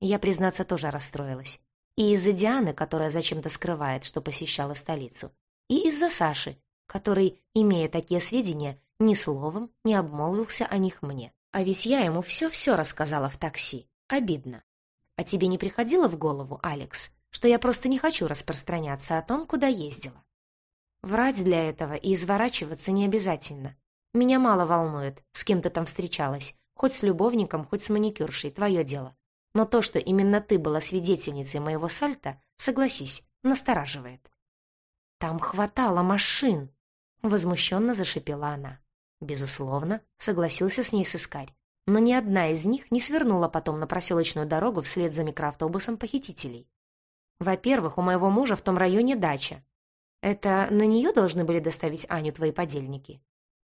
Я, признаться, тоже расстроилась. И из-за Дианы, которая зачем-то скрывает, что посещала столицу, и из-за Саши, который, имея такие сведения, ни словом не обмолвился о них мне. А ведь я ему все-все рассказала в такси. Обидно. А тебе не приходило в голову, Алекс, что я просто не хочу распространяться о том, куда ездила? Врать для этого и изворачиваться не обязательно. Меня мало волнует, с кем ты там встречалась, хоть с любовником, хоть с маникюршей, твое дело. Но то, что именно ты была свидетельницей моего сальта, согласись, настораживает. Там хватало машин, возмущенно зашипела она. Безусловно, согласился с ней сыскарь. Но ни одна из них не свернула потом на проселочную дорогу вслед за микроавтобусом похитителей. Во-первых, у моего мужа в том районе дача. Это на нее должны были доставить Аню твои подельники?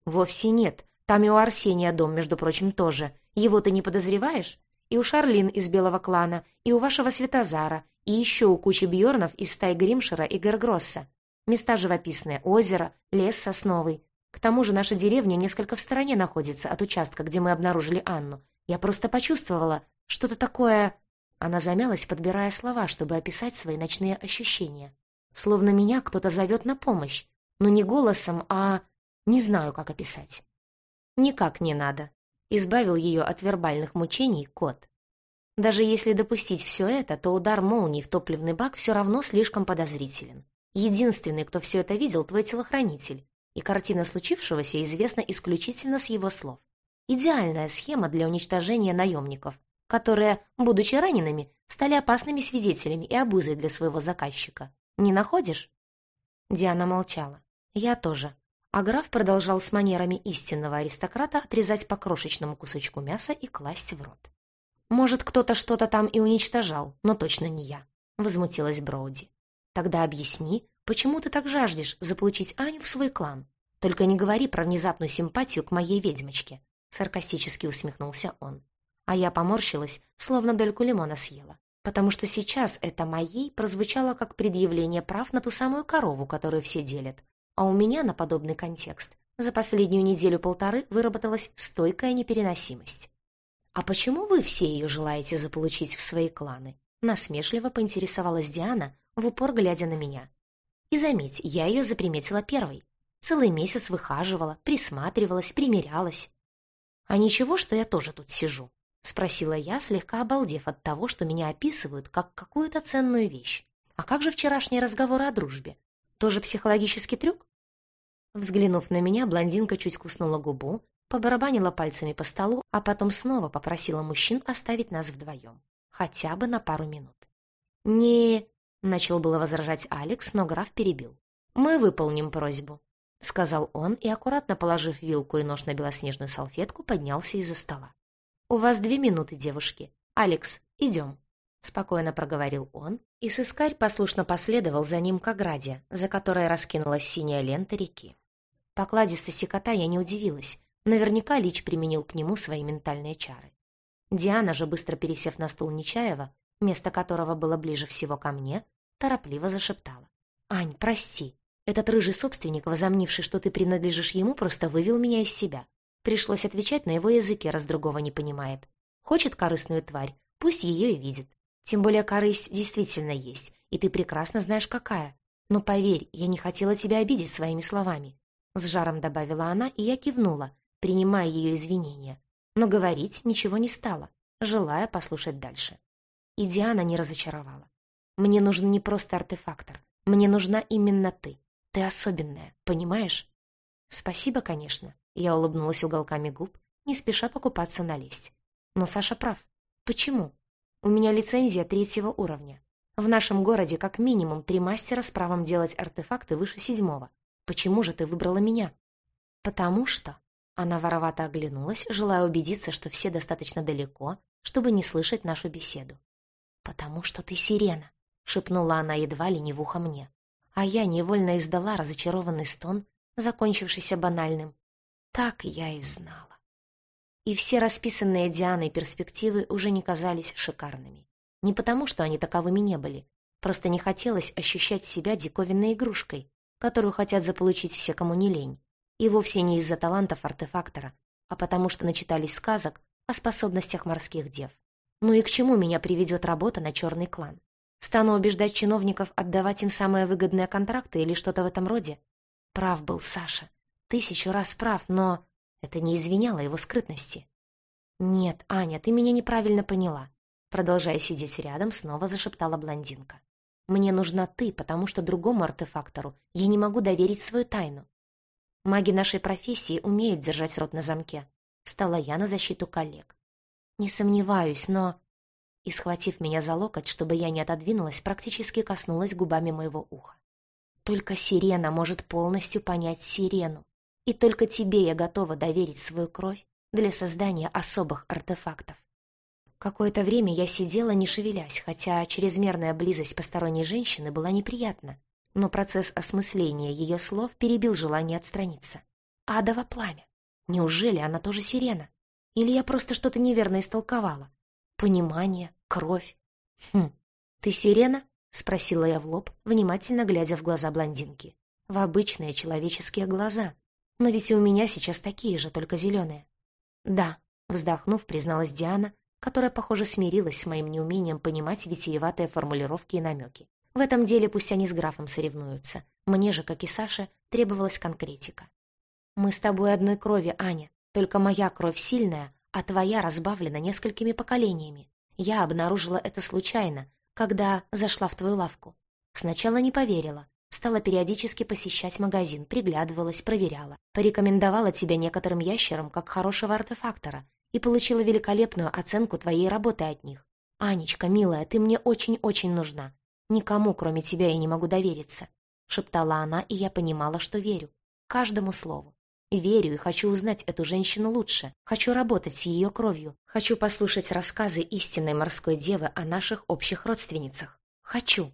«Вовсе нет. Там и у Арсения дом, между прочим, тоже. Его ты не подозреваешь? И у Шарлин из Белого клана, и у вашего Светозара, и еще у кучи Бьорнов из стай Гримшера и Гергросса. Места живописные, озеро, лес сосновый. К тому же наша деревня несколько в стороне находится от участка, где мы обнаружили Анну. Я просто почувствовала что-то такое... Она замялась, подбирая слова, чтобы описать свои ночные ощущения. Словно меня кто-то зовет на помощь. Но не голосом, а... Не знаю, как описать. Никак не надо. Избавил ее от вербальных мучений кот. Даже если допустить все это, то удар молнии в топливный бак все равно слишком подозрителен. Единственный, кто все это видел, твой телохранитель. И картина случившегося известна исключительно с его слов. Идеальная схема для уничтожения наемников, которые, будучи ранеными, стали опасными свидетелями и обузой для своего заказчика. Не находишь?» Диана молчала. «Я тоже». А граф продолжал с манерами истинного аристократа отрезать по крошечному кусочку мяса и класть в рот. «Может, кто-то что-то там и уничтожал, но точно не я», — возмутилась Броуди. «Тогда объясни, почему ты так жаждешь заполучить Аню в свой клан? Только не говори про внезапную симпатию к моей ведьмочке», — саркастически усмехнулся он. А я поморщилась, словно дольку лимона съела потому что сейчас это «моей» прозвучало как предъявление прав на ту самую корову, которую все делят. А у меня на подобный контекст за последнюю неделю-полторы выработалась стойкая непереносимость. «А почему вы все ее желаете заполучить в свои кланы?» Насмешливо поинтересовалась Диана, в упор глядя на меня. И заметь, я ее заприметила первой. Целый месяц выхаживала, присматривалась, примерялась. А ничего, что я тоже тут сижу. — спросила я, слегка обалдев от того, что меня описывают как какую-то ценную вещь. «А как же вчерашние разговоры о дружбе? Тоже психологический трюк?» Взглянув на меня, блондинка чуть куснула губу, побарабанила пальцами по столу, а потом снова попросила мужчин оставить нас вдвоем. Хотя бы на пару минут. «Не...» — начал было возражать Алекс, но граф перебил. «Мы выполним просьбу», — сказал он и, аккуратно положив вилку и нож на белоснежную салфетку, поднялся из-за стола. «У вас две минуты, девушки. Алекс, идем», — спокойно проговорил он, и сыскарь послушно последовал за ним к ограде, за которой раскинулась синяя лента реки. Покладистости кота я не удивилась. Наверняка Лич применил к нему свои ментальные чары. Диана же, быстро пересев на стул Нечаева, место которого было ближе всего ко мне, торопливо зашептала. «Ань, прости. Этот рыжий собственник, возомнивший, что ты принадлежишь ему, просто вывел меня из себя. Пришлось отвечать на его языке, раз другого не понимает. Хочет корыстную тварь, пусть ее и видит. Тем более корысть действительно есть, и ты прекрасно знаешь, какая. Но поверь, я не хотела тебя обидеть своими словами. С жаром добавила она, и я кивнула, принимая ее извинения. Но говорить ничего не стала, желая послушать дальше. И Диана не разочаровала. Мне нужен не просто артефактор. Мне нужна именно ты. Ты особенная, понимаешь? Спасибо, конечно. Я улыбнулась уголками губ, не спеша покупаться на лесть. Но Саша прав. Почему? У меня лицензия третьего уровня. В нашем городе как минимум три мастера с правом делать артефакты выше седьмого. Почему же ты выбрала меня? Потому что... Она воровато оглянулась, желая убедиться, что все достаточно далеко, чтобы не слышать нашу беседу. «Потому что ты сирена», — шепнула она едва ли не в ухо мне. А я невольно издала разочарованный стон, закончившийся банальным так я и знала. И все расписанные Дианой перспективы уже не казались шикарными. Не потому, что они таковыми не были. Просто не хотелось ощущать себя диковинной игрушкой, которую хотят заполучить все, кому не лень. И вовсе не из-за талантов артефактора, а потому что начитались сказок о способностях морских дев. Ну и к чему меня приведет работа на черный клан? Стану убеждать чиновников отдавать им самые выгодные контракты или что-то в этом роде? Прав был Саша тысячу раз прав, но это не извиняло его скрытности. «Нет, Аня, ты меня неправильно поняла», продолжая сидеть рядом, снова зашептала блондинка. «Мне нужна ты, потому что другому артефактору я не могу доверить свою тайну. Маги нашей профессии умеют держать рот на замке. Стала я на защиту коллег. Не сомневаюсь, но...» И, схватив меня за локоть, чтобы я не отодвинулась, практически коснулась губами моего уха. Только сирена может полностью понять сирену. И только тебе я готова доверить свою кровь для создания особых артефактов. Какое-то время я сидела, не шевелясь, хотя чрезмерная близость посторонней женщины была неприятна, но процесс осмысления ее слов перебил желание отстраниться. Адово пламя. Неужели она тоже сирена? Или я просто что-то неверно истолковала? Понимание, кровь. Хм, ты сирена? Спросила я в лоб, внимательно глядя в глаза блондинки. В обычные человеческие глаза. Но ведь и у меня сейчас такие же, только зеленые. Да, вздохнув, призналась Диана, которая, похоже, смирилась с моим неумением понимать витиеватые формулировки и намеки. В этом деле пусть они с графом соревнуются. Мне же, как и Саше, требовалась конкретика. «Мы с тобой одной крови, Аня. Только моя кровь сильная, а твоя разбавлена несколькими поколениями. Я обнаружила это случайно, когда зашла в твою лавку. Сначала не поверила, стала периодически посещать магазин, приглядывалась, проверяла, порекомендовала тебя некоторым ящерам как хорошего артефактора и получила великолепную оценку твоей работы от них. «Анечка, милая, ты мне очень-очень нужна. Никому, кроме тебя, я не могу довериться», — шептала она, и я понимала, что верю. Каждому слову. Верю и хочу узнать эту женщину лучше. Хочу работать с ее кровью. Хочу послушать рассказы истинной морской девы о наших общих родственницах. Хочу.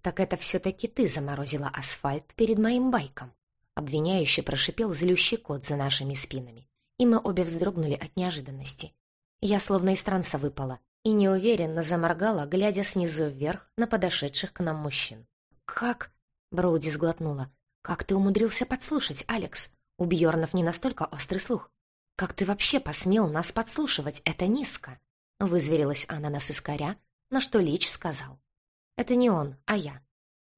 Так это все-таки ты заморозила асфальт перед моим байком. Обвиняющий прошипел злющий кот за нашими спинами. И мы обе вздрогнули от неожиданности. Я словно из транса выпала и неуверенно заморгала, глядя снизу вверх на подошедших к нам мужчин. «Как?» — Броуди сглотнула. «Как ты умудрился подслушать, Алекс? У Бьорнов не настолько острый слух. Как ты вообще посмел нас подслушивать? Это низко!» Вызверилась она на сыскаря, на что Лич сказал. «Это не он, а я».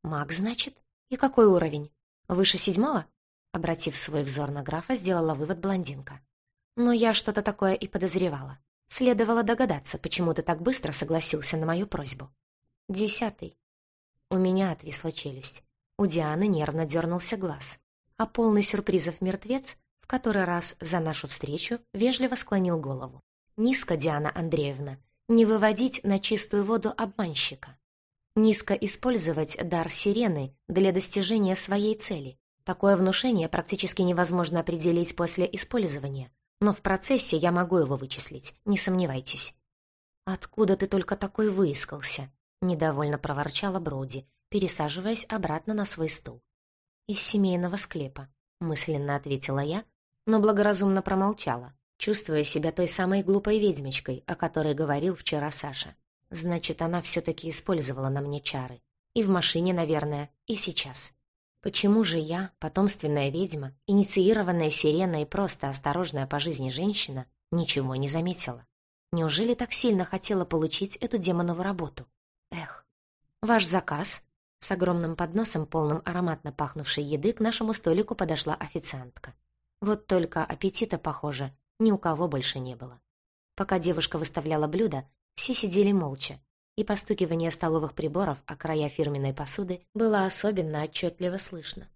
«Маг, значит? И какой уровень? Выше седьмого?» Обратив свой взор на графа, сделала вывод блондинка. «Но я что-то такое и подозревала. Следовало догадаться, почему ты так быстро согласился на мою просьбу». «Десятый». У меня отвисла челюсть. У Дианы нервно дернулся глаз а полный сюрпризов мертвец в который раз за нашу встречу вежливо склонил голову. «Низко, Диана Андреевна, не выводить на чистую воду обманщика. Низко использовать дар сирены для достижения своей цели. Такое внушение практически невозможно определить после использования, но в процессе я могу его вычислить, не сомневайтесь». «Откуда ты только такой выискался?» — недовольно проворчала Броуди, пересаживаясь обратно на свой стул из семейного склепа», — мысленно ответила я, но благоразумно промолчала, чувствуя себя той самой глупой ведьмочкой, о которой говорил вчера Саша. Значит, она все-таки использовала на мне чары. И в машине, наверное, и сейчас. Почему же я, потомственная ведьма, инициированная сиреной и просто осторожная по жизни женщина, ничего не заметила? Неужели так сильно хотела получить эту демонову работу? Эх. «Ваш заказ?» С огромным подносом, полным ароматно пахнувшей еды, к нашему столику подошла официантка. Вот только аппетита, похоже, ни у кого больше не было. Пока девушка выставляла блюда, все сидели молча, и постукивание столовых приборов о края фирменной посуды было особенно отчетливо слышно.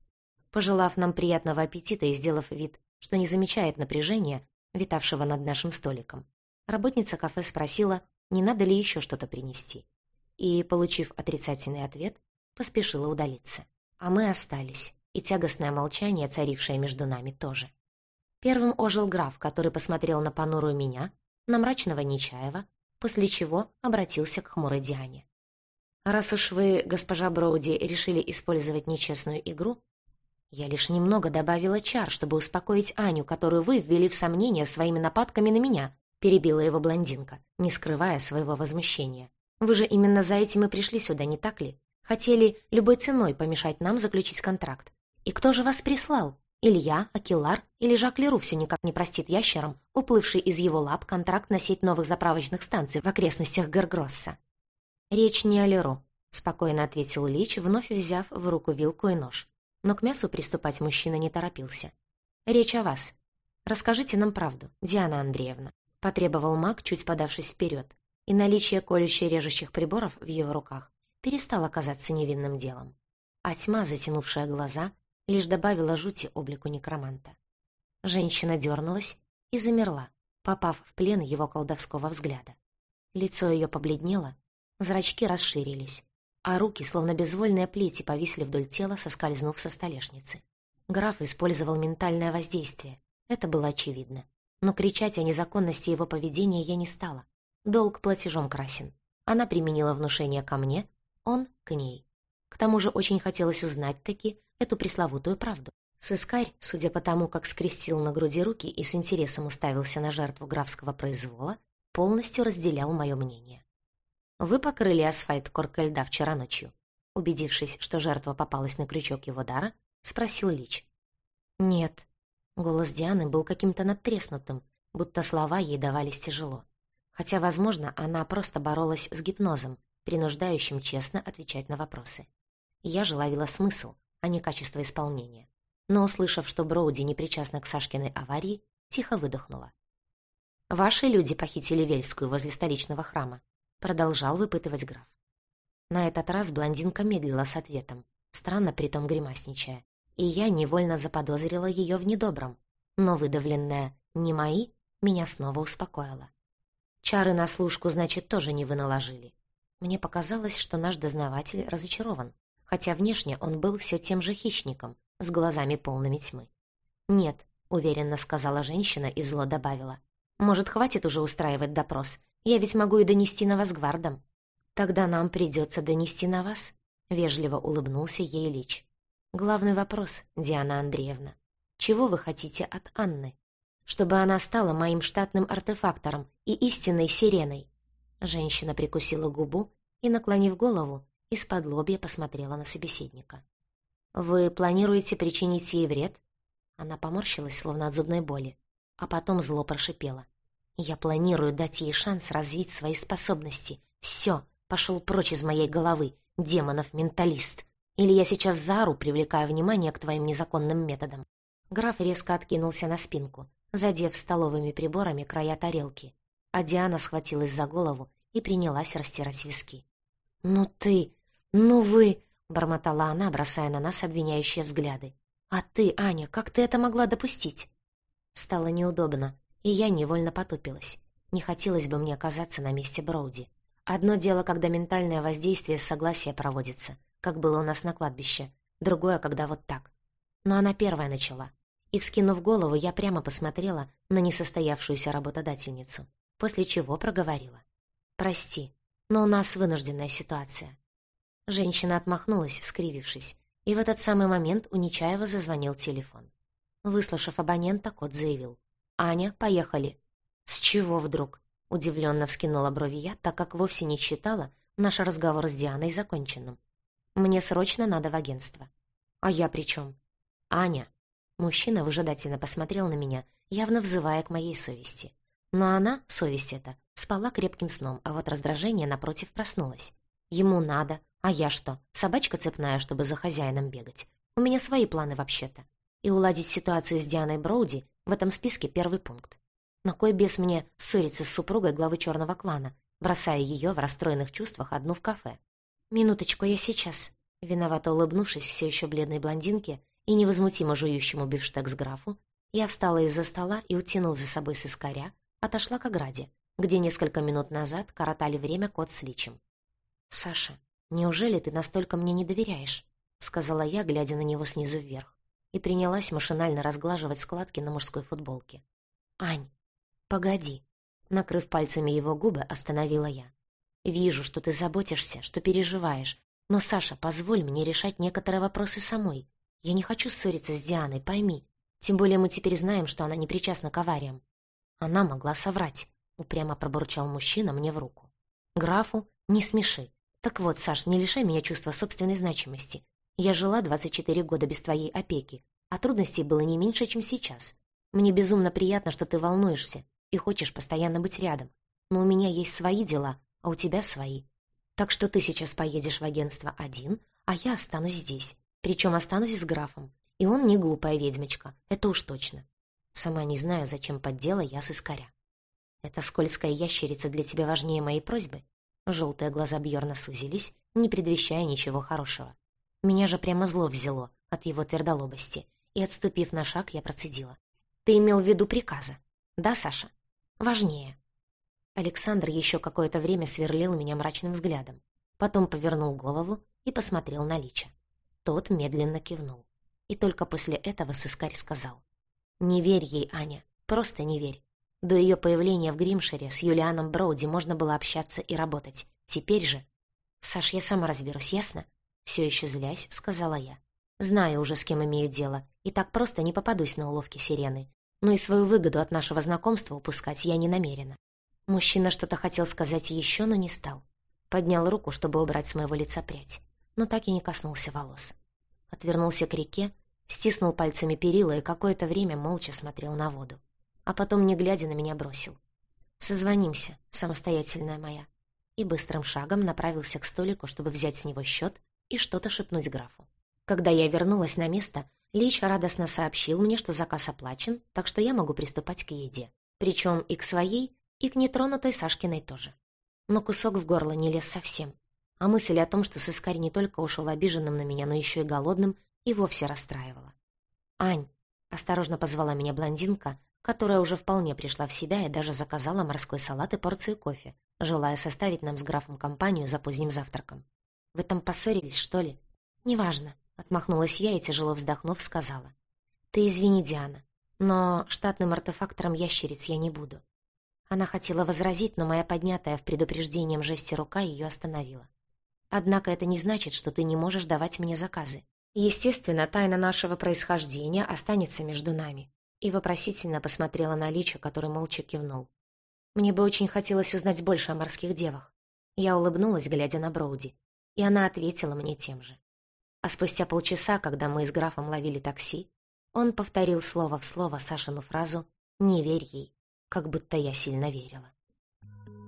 Пожелав нам приятного аппетита и сделав вид, что не замечает напряжения, витавшего над нашим столиком, работница кафе спросила, не надо ли еще что-то принести. И, получив отрицательный ответ, поспешила удалиться. А мы остались, и тягостное молчание, царившее между нами, тоже. Первым ожил граф, который посмотрел на понурую меня, на мрачного Нечаева, после чего обратился к хмурой Диане. «Раз уж вы, госпожа Броуди, решили использовать нечестную игру, я лишь немного добавила чар, чтобы успокоить Аню, которую вы ввели в сомнение своими нападками на меня», перебила его блондинка, не скрывая своего возмущения. «Вы же именно за этим и пришли сюда, не так ли? Хотели любой ценой помешать нам заключить контракт. И кто же вас прислал? Илья, Акилар или Жак Леру все никак не простит ящерам, уплывший из его лап контракт на сеть новых заправочных станций в окрестностях Гергросса. «Речь не о Леру», — спокойно ответил Лич, вновь взяв в руку вилку и нож. Но к мясу приступать мужчина не торопился. «Речь о вас. Расскажите нам правду, Диана Андреевна», — потребовал маг, чуть подавшись вперед, и наличие колюще-режущих приборов в его руках перестало казаться невинным делом, а тьма, затянувшая глаза, лишь добавила жути облику некроманта. Женщина дернулась и замерла, попав в плен его колдовского взгляда. Лицо ее побледнело, зрачки расширились, а руки, словно безвольные плети, повисли вдоль тела, соскользнув со столешницы. Граф использовал ментальное воздействие, это было очевидно. Но кричать о незаконности его поведения я не стала. Долг платежом красен. Она применила внушение ко мне, он к ней. К тому же очень хотелось узнать таки эту пресловутую правду. Сыскарь, судя по тому, как скрестил на груди руки и с интересом уставился на жертву графского произвола, полностью разделял мое мнение. «Вы покрыли асфальт коркой льда вчера ночью?» Убедившись, что жертва попалась на крючок его дара, спросил Лич. «Нет». Голос Дианы был каким-то надтреснутым, будто слова ей давались тяжело. Хотя, возможно, она просто боролась с гипнозом, принуждающим честно отвечать на вопросы. Я же ловила смысл, а не качество исполнения. Но, услышав, что Броуди не причастна к Сашкиной аварии, тихо выдохнула. «Ваши люди похитили Вельскую возле столичного храма», продолжал выпытывать граф. На этот раз блондинка медлила с ответом, странно притом гримасничая, и я невольно заподозрила ее в недобром, но выдавленная «не мои» меня снова успокоила. Чары на служку, значит, тоже не вы наложили. Мне показалось, что наш дознаватель разочарован, хотя внешне он был все тем же хищником, с глазами полными тьмы. «Нет», — уверенно сказала женщина и зло добавила. «Может, хватит уже устраивать допрос? Я ведь могу и донести на вас гвардам». «Тогда нам придется донести на вас», — вежливо улыбнулся ей Лич. «Главный вопрос, Диана Андреевна. Чего вы хотите от Анны? Чтобы она стала моим штатным артефактором и истинной сиреной». Женщина прикусила губу и, наклонив голову, из-под лобья посмотрела на собеседника. «Вы планируете причинить ей вред?» Она поморщилась, словно от зубной боли, а потом зло прошипела. «Я планирую дать ей шанс развить свои способности. Все, пошел прочь из моей головы, демонов-менталист. Или я сейчас заору, привлекая внимание к твоим незаконным методам». Граф резко откинулся на спинку, задев столовыми приборами края тарелки, а Диана схватилась за голову и принялась растирать виски. «Ну ты! Ну вы!» — бормотала она, бросая на нас обвиняющие взгляды. «А ты, Аня, как ты это могла допустить?» Стало неудобно, и я невольно потупилась. Не хотелось бы мне оказаться на месте Броуди. Одно дело, когда ментальное воздействие согласия проводится, как было у нас на кладбище. Другое, когда вот так. Но она первая начала. И, вскинув голову, я прямо посмотрела на несостоявшуюся работодательницу, после чего проговорила. «Прости, но у нас вынужденная ситуация. Женщина отмахнулась, скривившись, и в этот самый момент у Нечаева зазвонил телефон. Выслушав абонента, кот заявил. «Аня, поехали». «С чего вдруг?» — удивленно вскинула брови я, так как вовсе не считала наш разговор с Дианой законченным. «Мне срочно надо в агентство». «А я при чем?» «Аня». Мужчина выжидательно посмотрел на меня, явно взывая к моей совести. Но она, совесть эта, спала крепким сном, а вот раздражение напротив проснулось. Ему надо, а я что, собачка цепная, чтобы за хозяином бегать? У меня свои планы вообще-то. И уладить ситуацию с Дианой Броуди в этом списке первый пункт. На кой бес мне ссориться с супругой главы черного клана, бросая ее в расстроенных чувствах одну в кафе? «Минуточку, я сейчас», виновато улыбнувшись все еще бледной блондинке и невозмутимо жующему бифштекс графу, я встала из-за стола и, утянув за собой сыскаря, отошла к ограде, где несколько минут назад коротали время кот с личем. «Саша, «Неужели ты настолько мне не доверяешь?» — сказала я, глядя на него снизу вверх, и принялась машинально разглаживать складки на мужской футболке. «Ань, погоди!» Накрыв пальцами его губы, остановила я. «Вижу, что ты заботишься, что переживаешь, но, Саша, позволь мне решать некоторые вопросы самой. Я не хочу ссориться с Дианой, пойми. Тем более мы теперь знаем, что она не причастна к авариям». Она могла соврать, упрямо пробурчал мужчина мне в руку. «Графу, не смеши. Так вот, Саш, не лишай меня чувства собственной значимости. Я жила 24 года без твоей опеки, а трудностей было не меньше, чем сейчас. Мне безумно приятно, что ты волнуешься и хочешь постоянно быть рядом. Но у меня есть свои дела, а у тебя свои. Так что ты сейчас поедешь в агентство один, а я останусь здесь. Причем останусь с графом. И он не глупая ведьмочка, это уж точно. Сама не знаю, зачем поддела я с искоря. Эта скользкая ящерица для тебя важнее моей просьбы? Желтые глаза Бьорна сузились, не предвещая ничего хорошего. Меня же прямо зло взяло от его твердолобости, и, отступив на шаг, я процедила. «Ты имел в виду приказа? Да, Саша? Важнее». Александр еще какое-то время сверлил меня мрачным взглядом, потом повернул голову и посмотрел на Лича. Тот медленно кивнул. И только после этого сыскарь сказал. «Не верь ей, Аня, просто не верь. До ее появления в Гримшире с Юлианом Броуди можно было общаться и работать. Теперь же... «Саш, я сама разберусь, ясно?» Все еще злясь, сказала я. Знаю уже, с кем имею дело, и так просто не попадусь на уловки сирены. Но и свою выгоду от нашего знакомства упускать я не намерена. Мужчина что-то хотел сказать еще, но не стал. Поднял руку, чтобы убрать с моего лица прядь, но так и не коснулся волос. Отвернулся к реке, стиснул пальцами перила и какое-то время молча смотрел на воду. А потом, не глядя на меня, бросил. «Созвонимся, самостоятельная моя». И быстрым шагом направился к столику, чтобы взять с него счет и что-то шепнуть графу. Когда я вернулась на место, Лич радостно сообщил мне, что заказ оплачен, так что я могу приступать к еде. Причем и к своей, и к нетронутой Сашкиной тоже. Но кусок в горло не лез совсем. А мысль о том, что сыскарь не только ушел обиженным на меня, но еще и голодным, и вовсе расстраивала. «Ань», — осторожно позвала меня блондинка, которая уже вполне пришла в себя и даже заказала морской салат и порцию кофе, желая составить нам с графом компанию за поздним завтраком. «Вы там поссорились, что ли?» «Неважно», Отмахнулась я и, тяжело вздохнув, сказала. «Ты извини, Диана, но штатным артефактором ящериц я не буду». Она хотела возразить, но моя поднятая в предупреждением жесте рука ее остановила. «Однако это не значит, что ты не можешь давать мне заказы. Естественно, тайна нашего происхождения останется между нами». И вопросительно посмотрела на Лича, который молча кивнул. Мне бы очень хотелось узнать больше о морских девах. Я улыбнулась, глядя на Броуди, и она ответила мне тем же. А спустя полчаса, когда мы с графом ловили такси, он повторил слово в слово Сашину фразу «Не верь ей», как будто я сильно верила.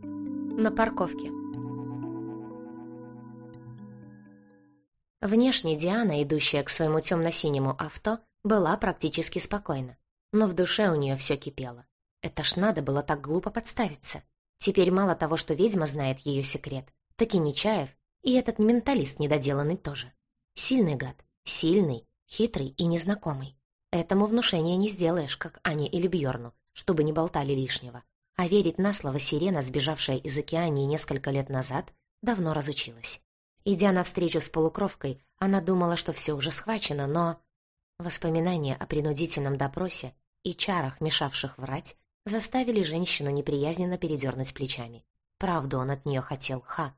На парковке. Внешне Диана, идущая к своему темно-синему авто, была практически спокойна. Но в душе у нее все кипело. Это ж надо было так глупо подставиться. Теперь мало того, что ведьма знает ее секрет, так и Нечаев, и этот менталист недоделанный тоже. Сильный гад. Сильный, хитрый и незнакомый. Этому внушения не сделаешь, как Ане или Бьорну, чтобы не болтали лишнего. А верить на слово сирена, сбежавшая из океании несколько лет назад, давно разучилась. Идя навстречу с полукровкой, она думала, что все уже схвачено, но... Воспоминания о принудительном допросе и чарах, мешавших врать, заставили женщину неприязненно передернуть плечами. Правду он от нее хотел, ха.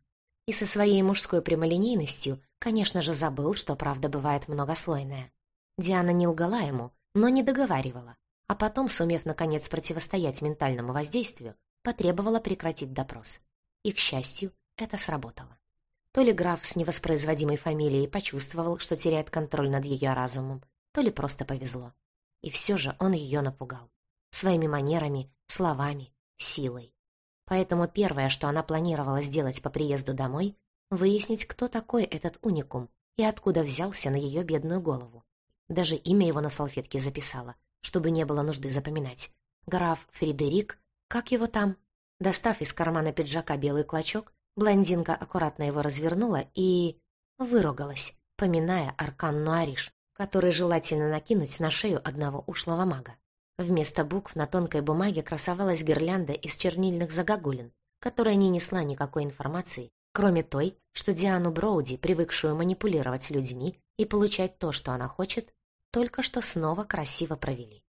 И со своей мужской прямолинейностью Конечно же, забыл, что правда бывает многослойная. Диана не лгала ему, но не договаривала, а потом, сумев наконец противостоять ментальному воздействию, потребовала прекратить допрос. И, к счастью, это сработало. То ли граф с невоспроизводимой фамилией почувствовал, что теряет контроль над ее разумом, то ли просто повезло. И все же он ее напугал. Своими манерами, словами, силой. Поэтому первое, что она планировала сделать по приезду домой, Выяснить, кто такой этот уникум и откуда взялся на ее бедную голову. Даже имя его на салфетке записала, чтобы не было нужды запоминать. Граф Фредерик, как его там? Достав из кармана пиджака белый клочок, блондинка аккуратно его развернула и... выругалась, поминая аркан Нуариш, который желательно накинуть на шею одного ушлого мага. Вместо букв на тонкой бумаге красовалась гирлянда из чернильных загогулин, которая не несла никакой информации Кроме той, что Диану Броуди, привыкшую манипулировать людьми и получать то, что она хочет, только что снова красиво провели.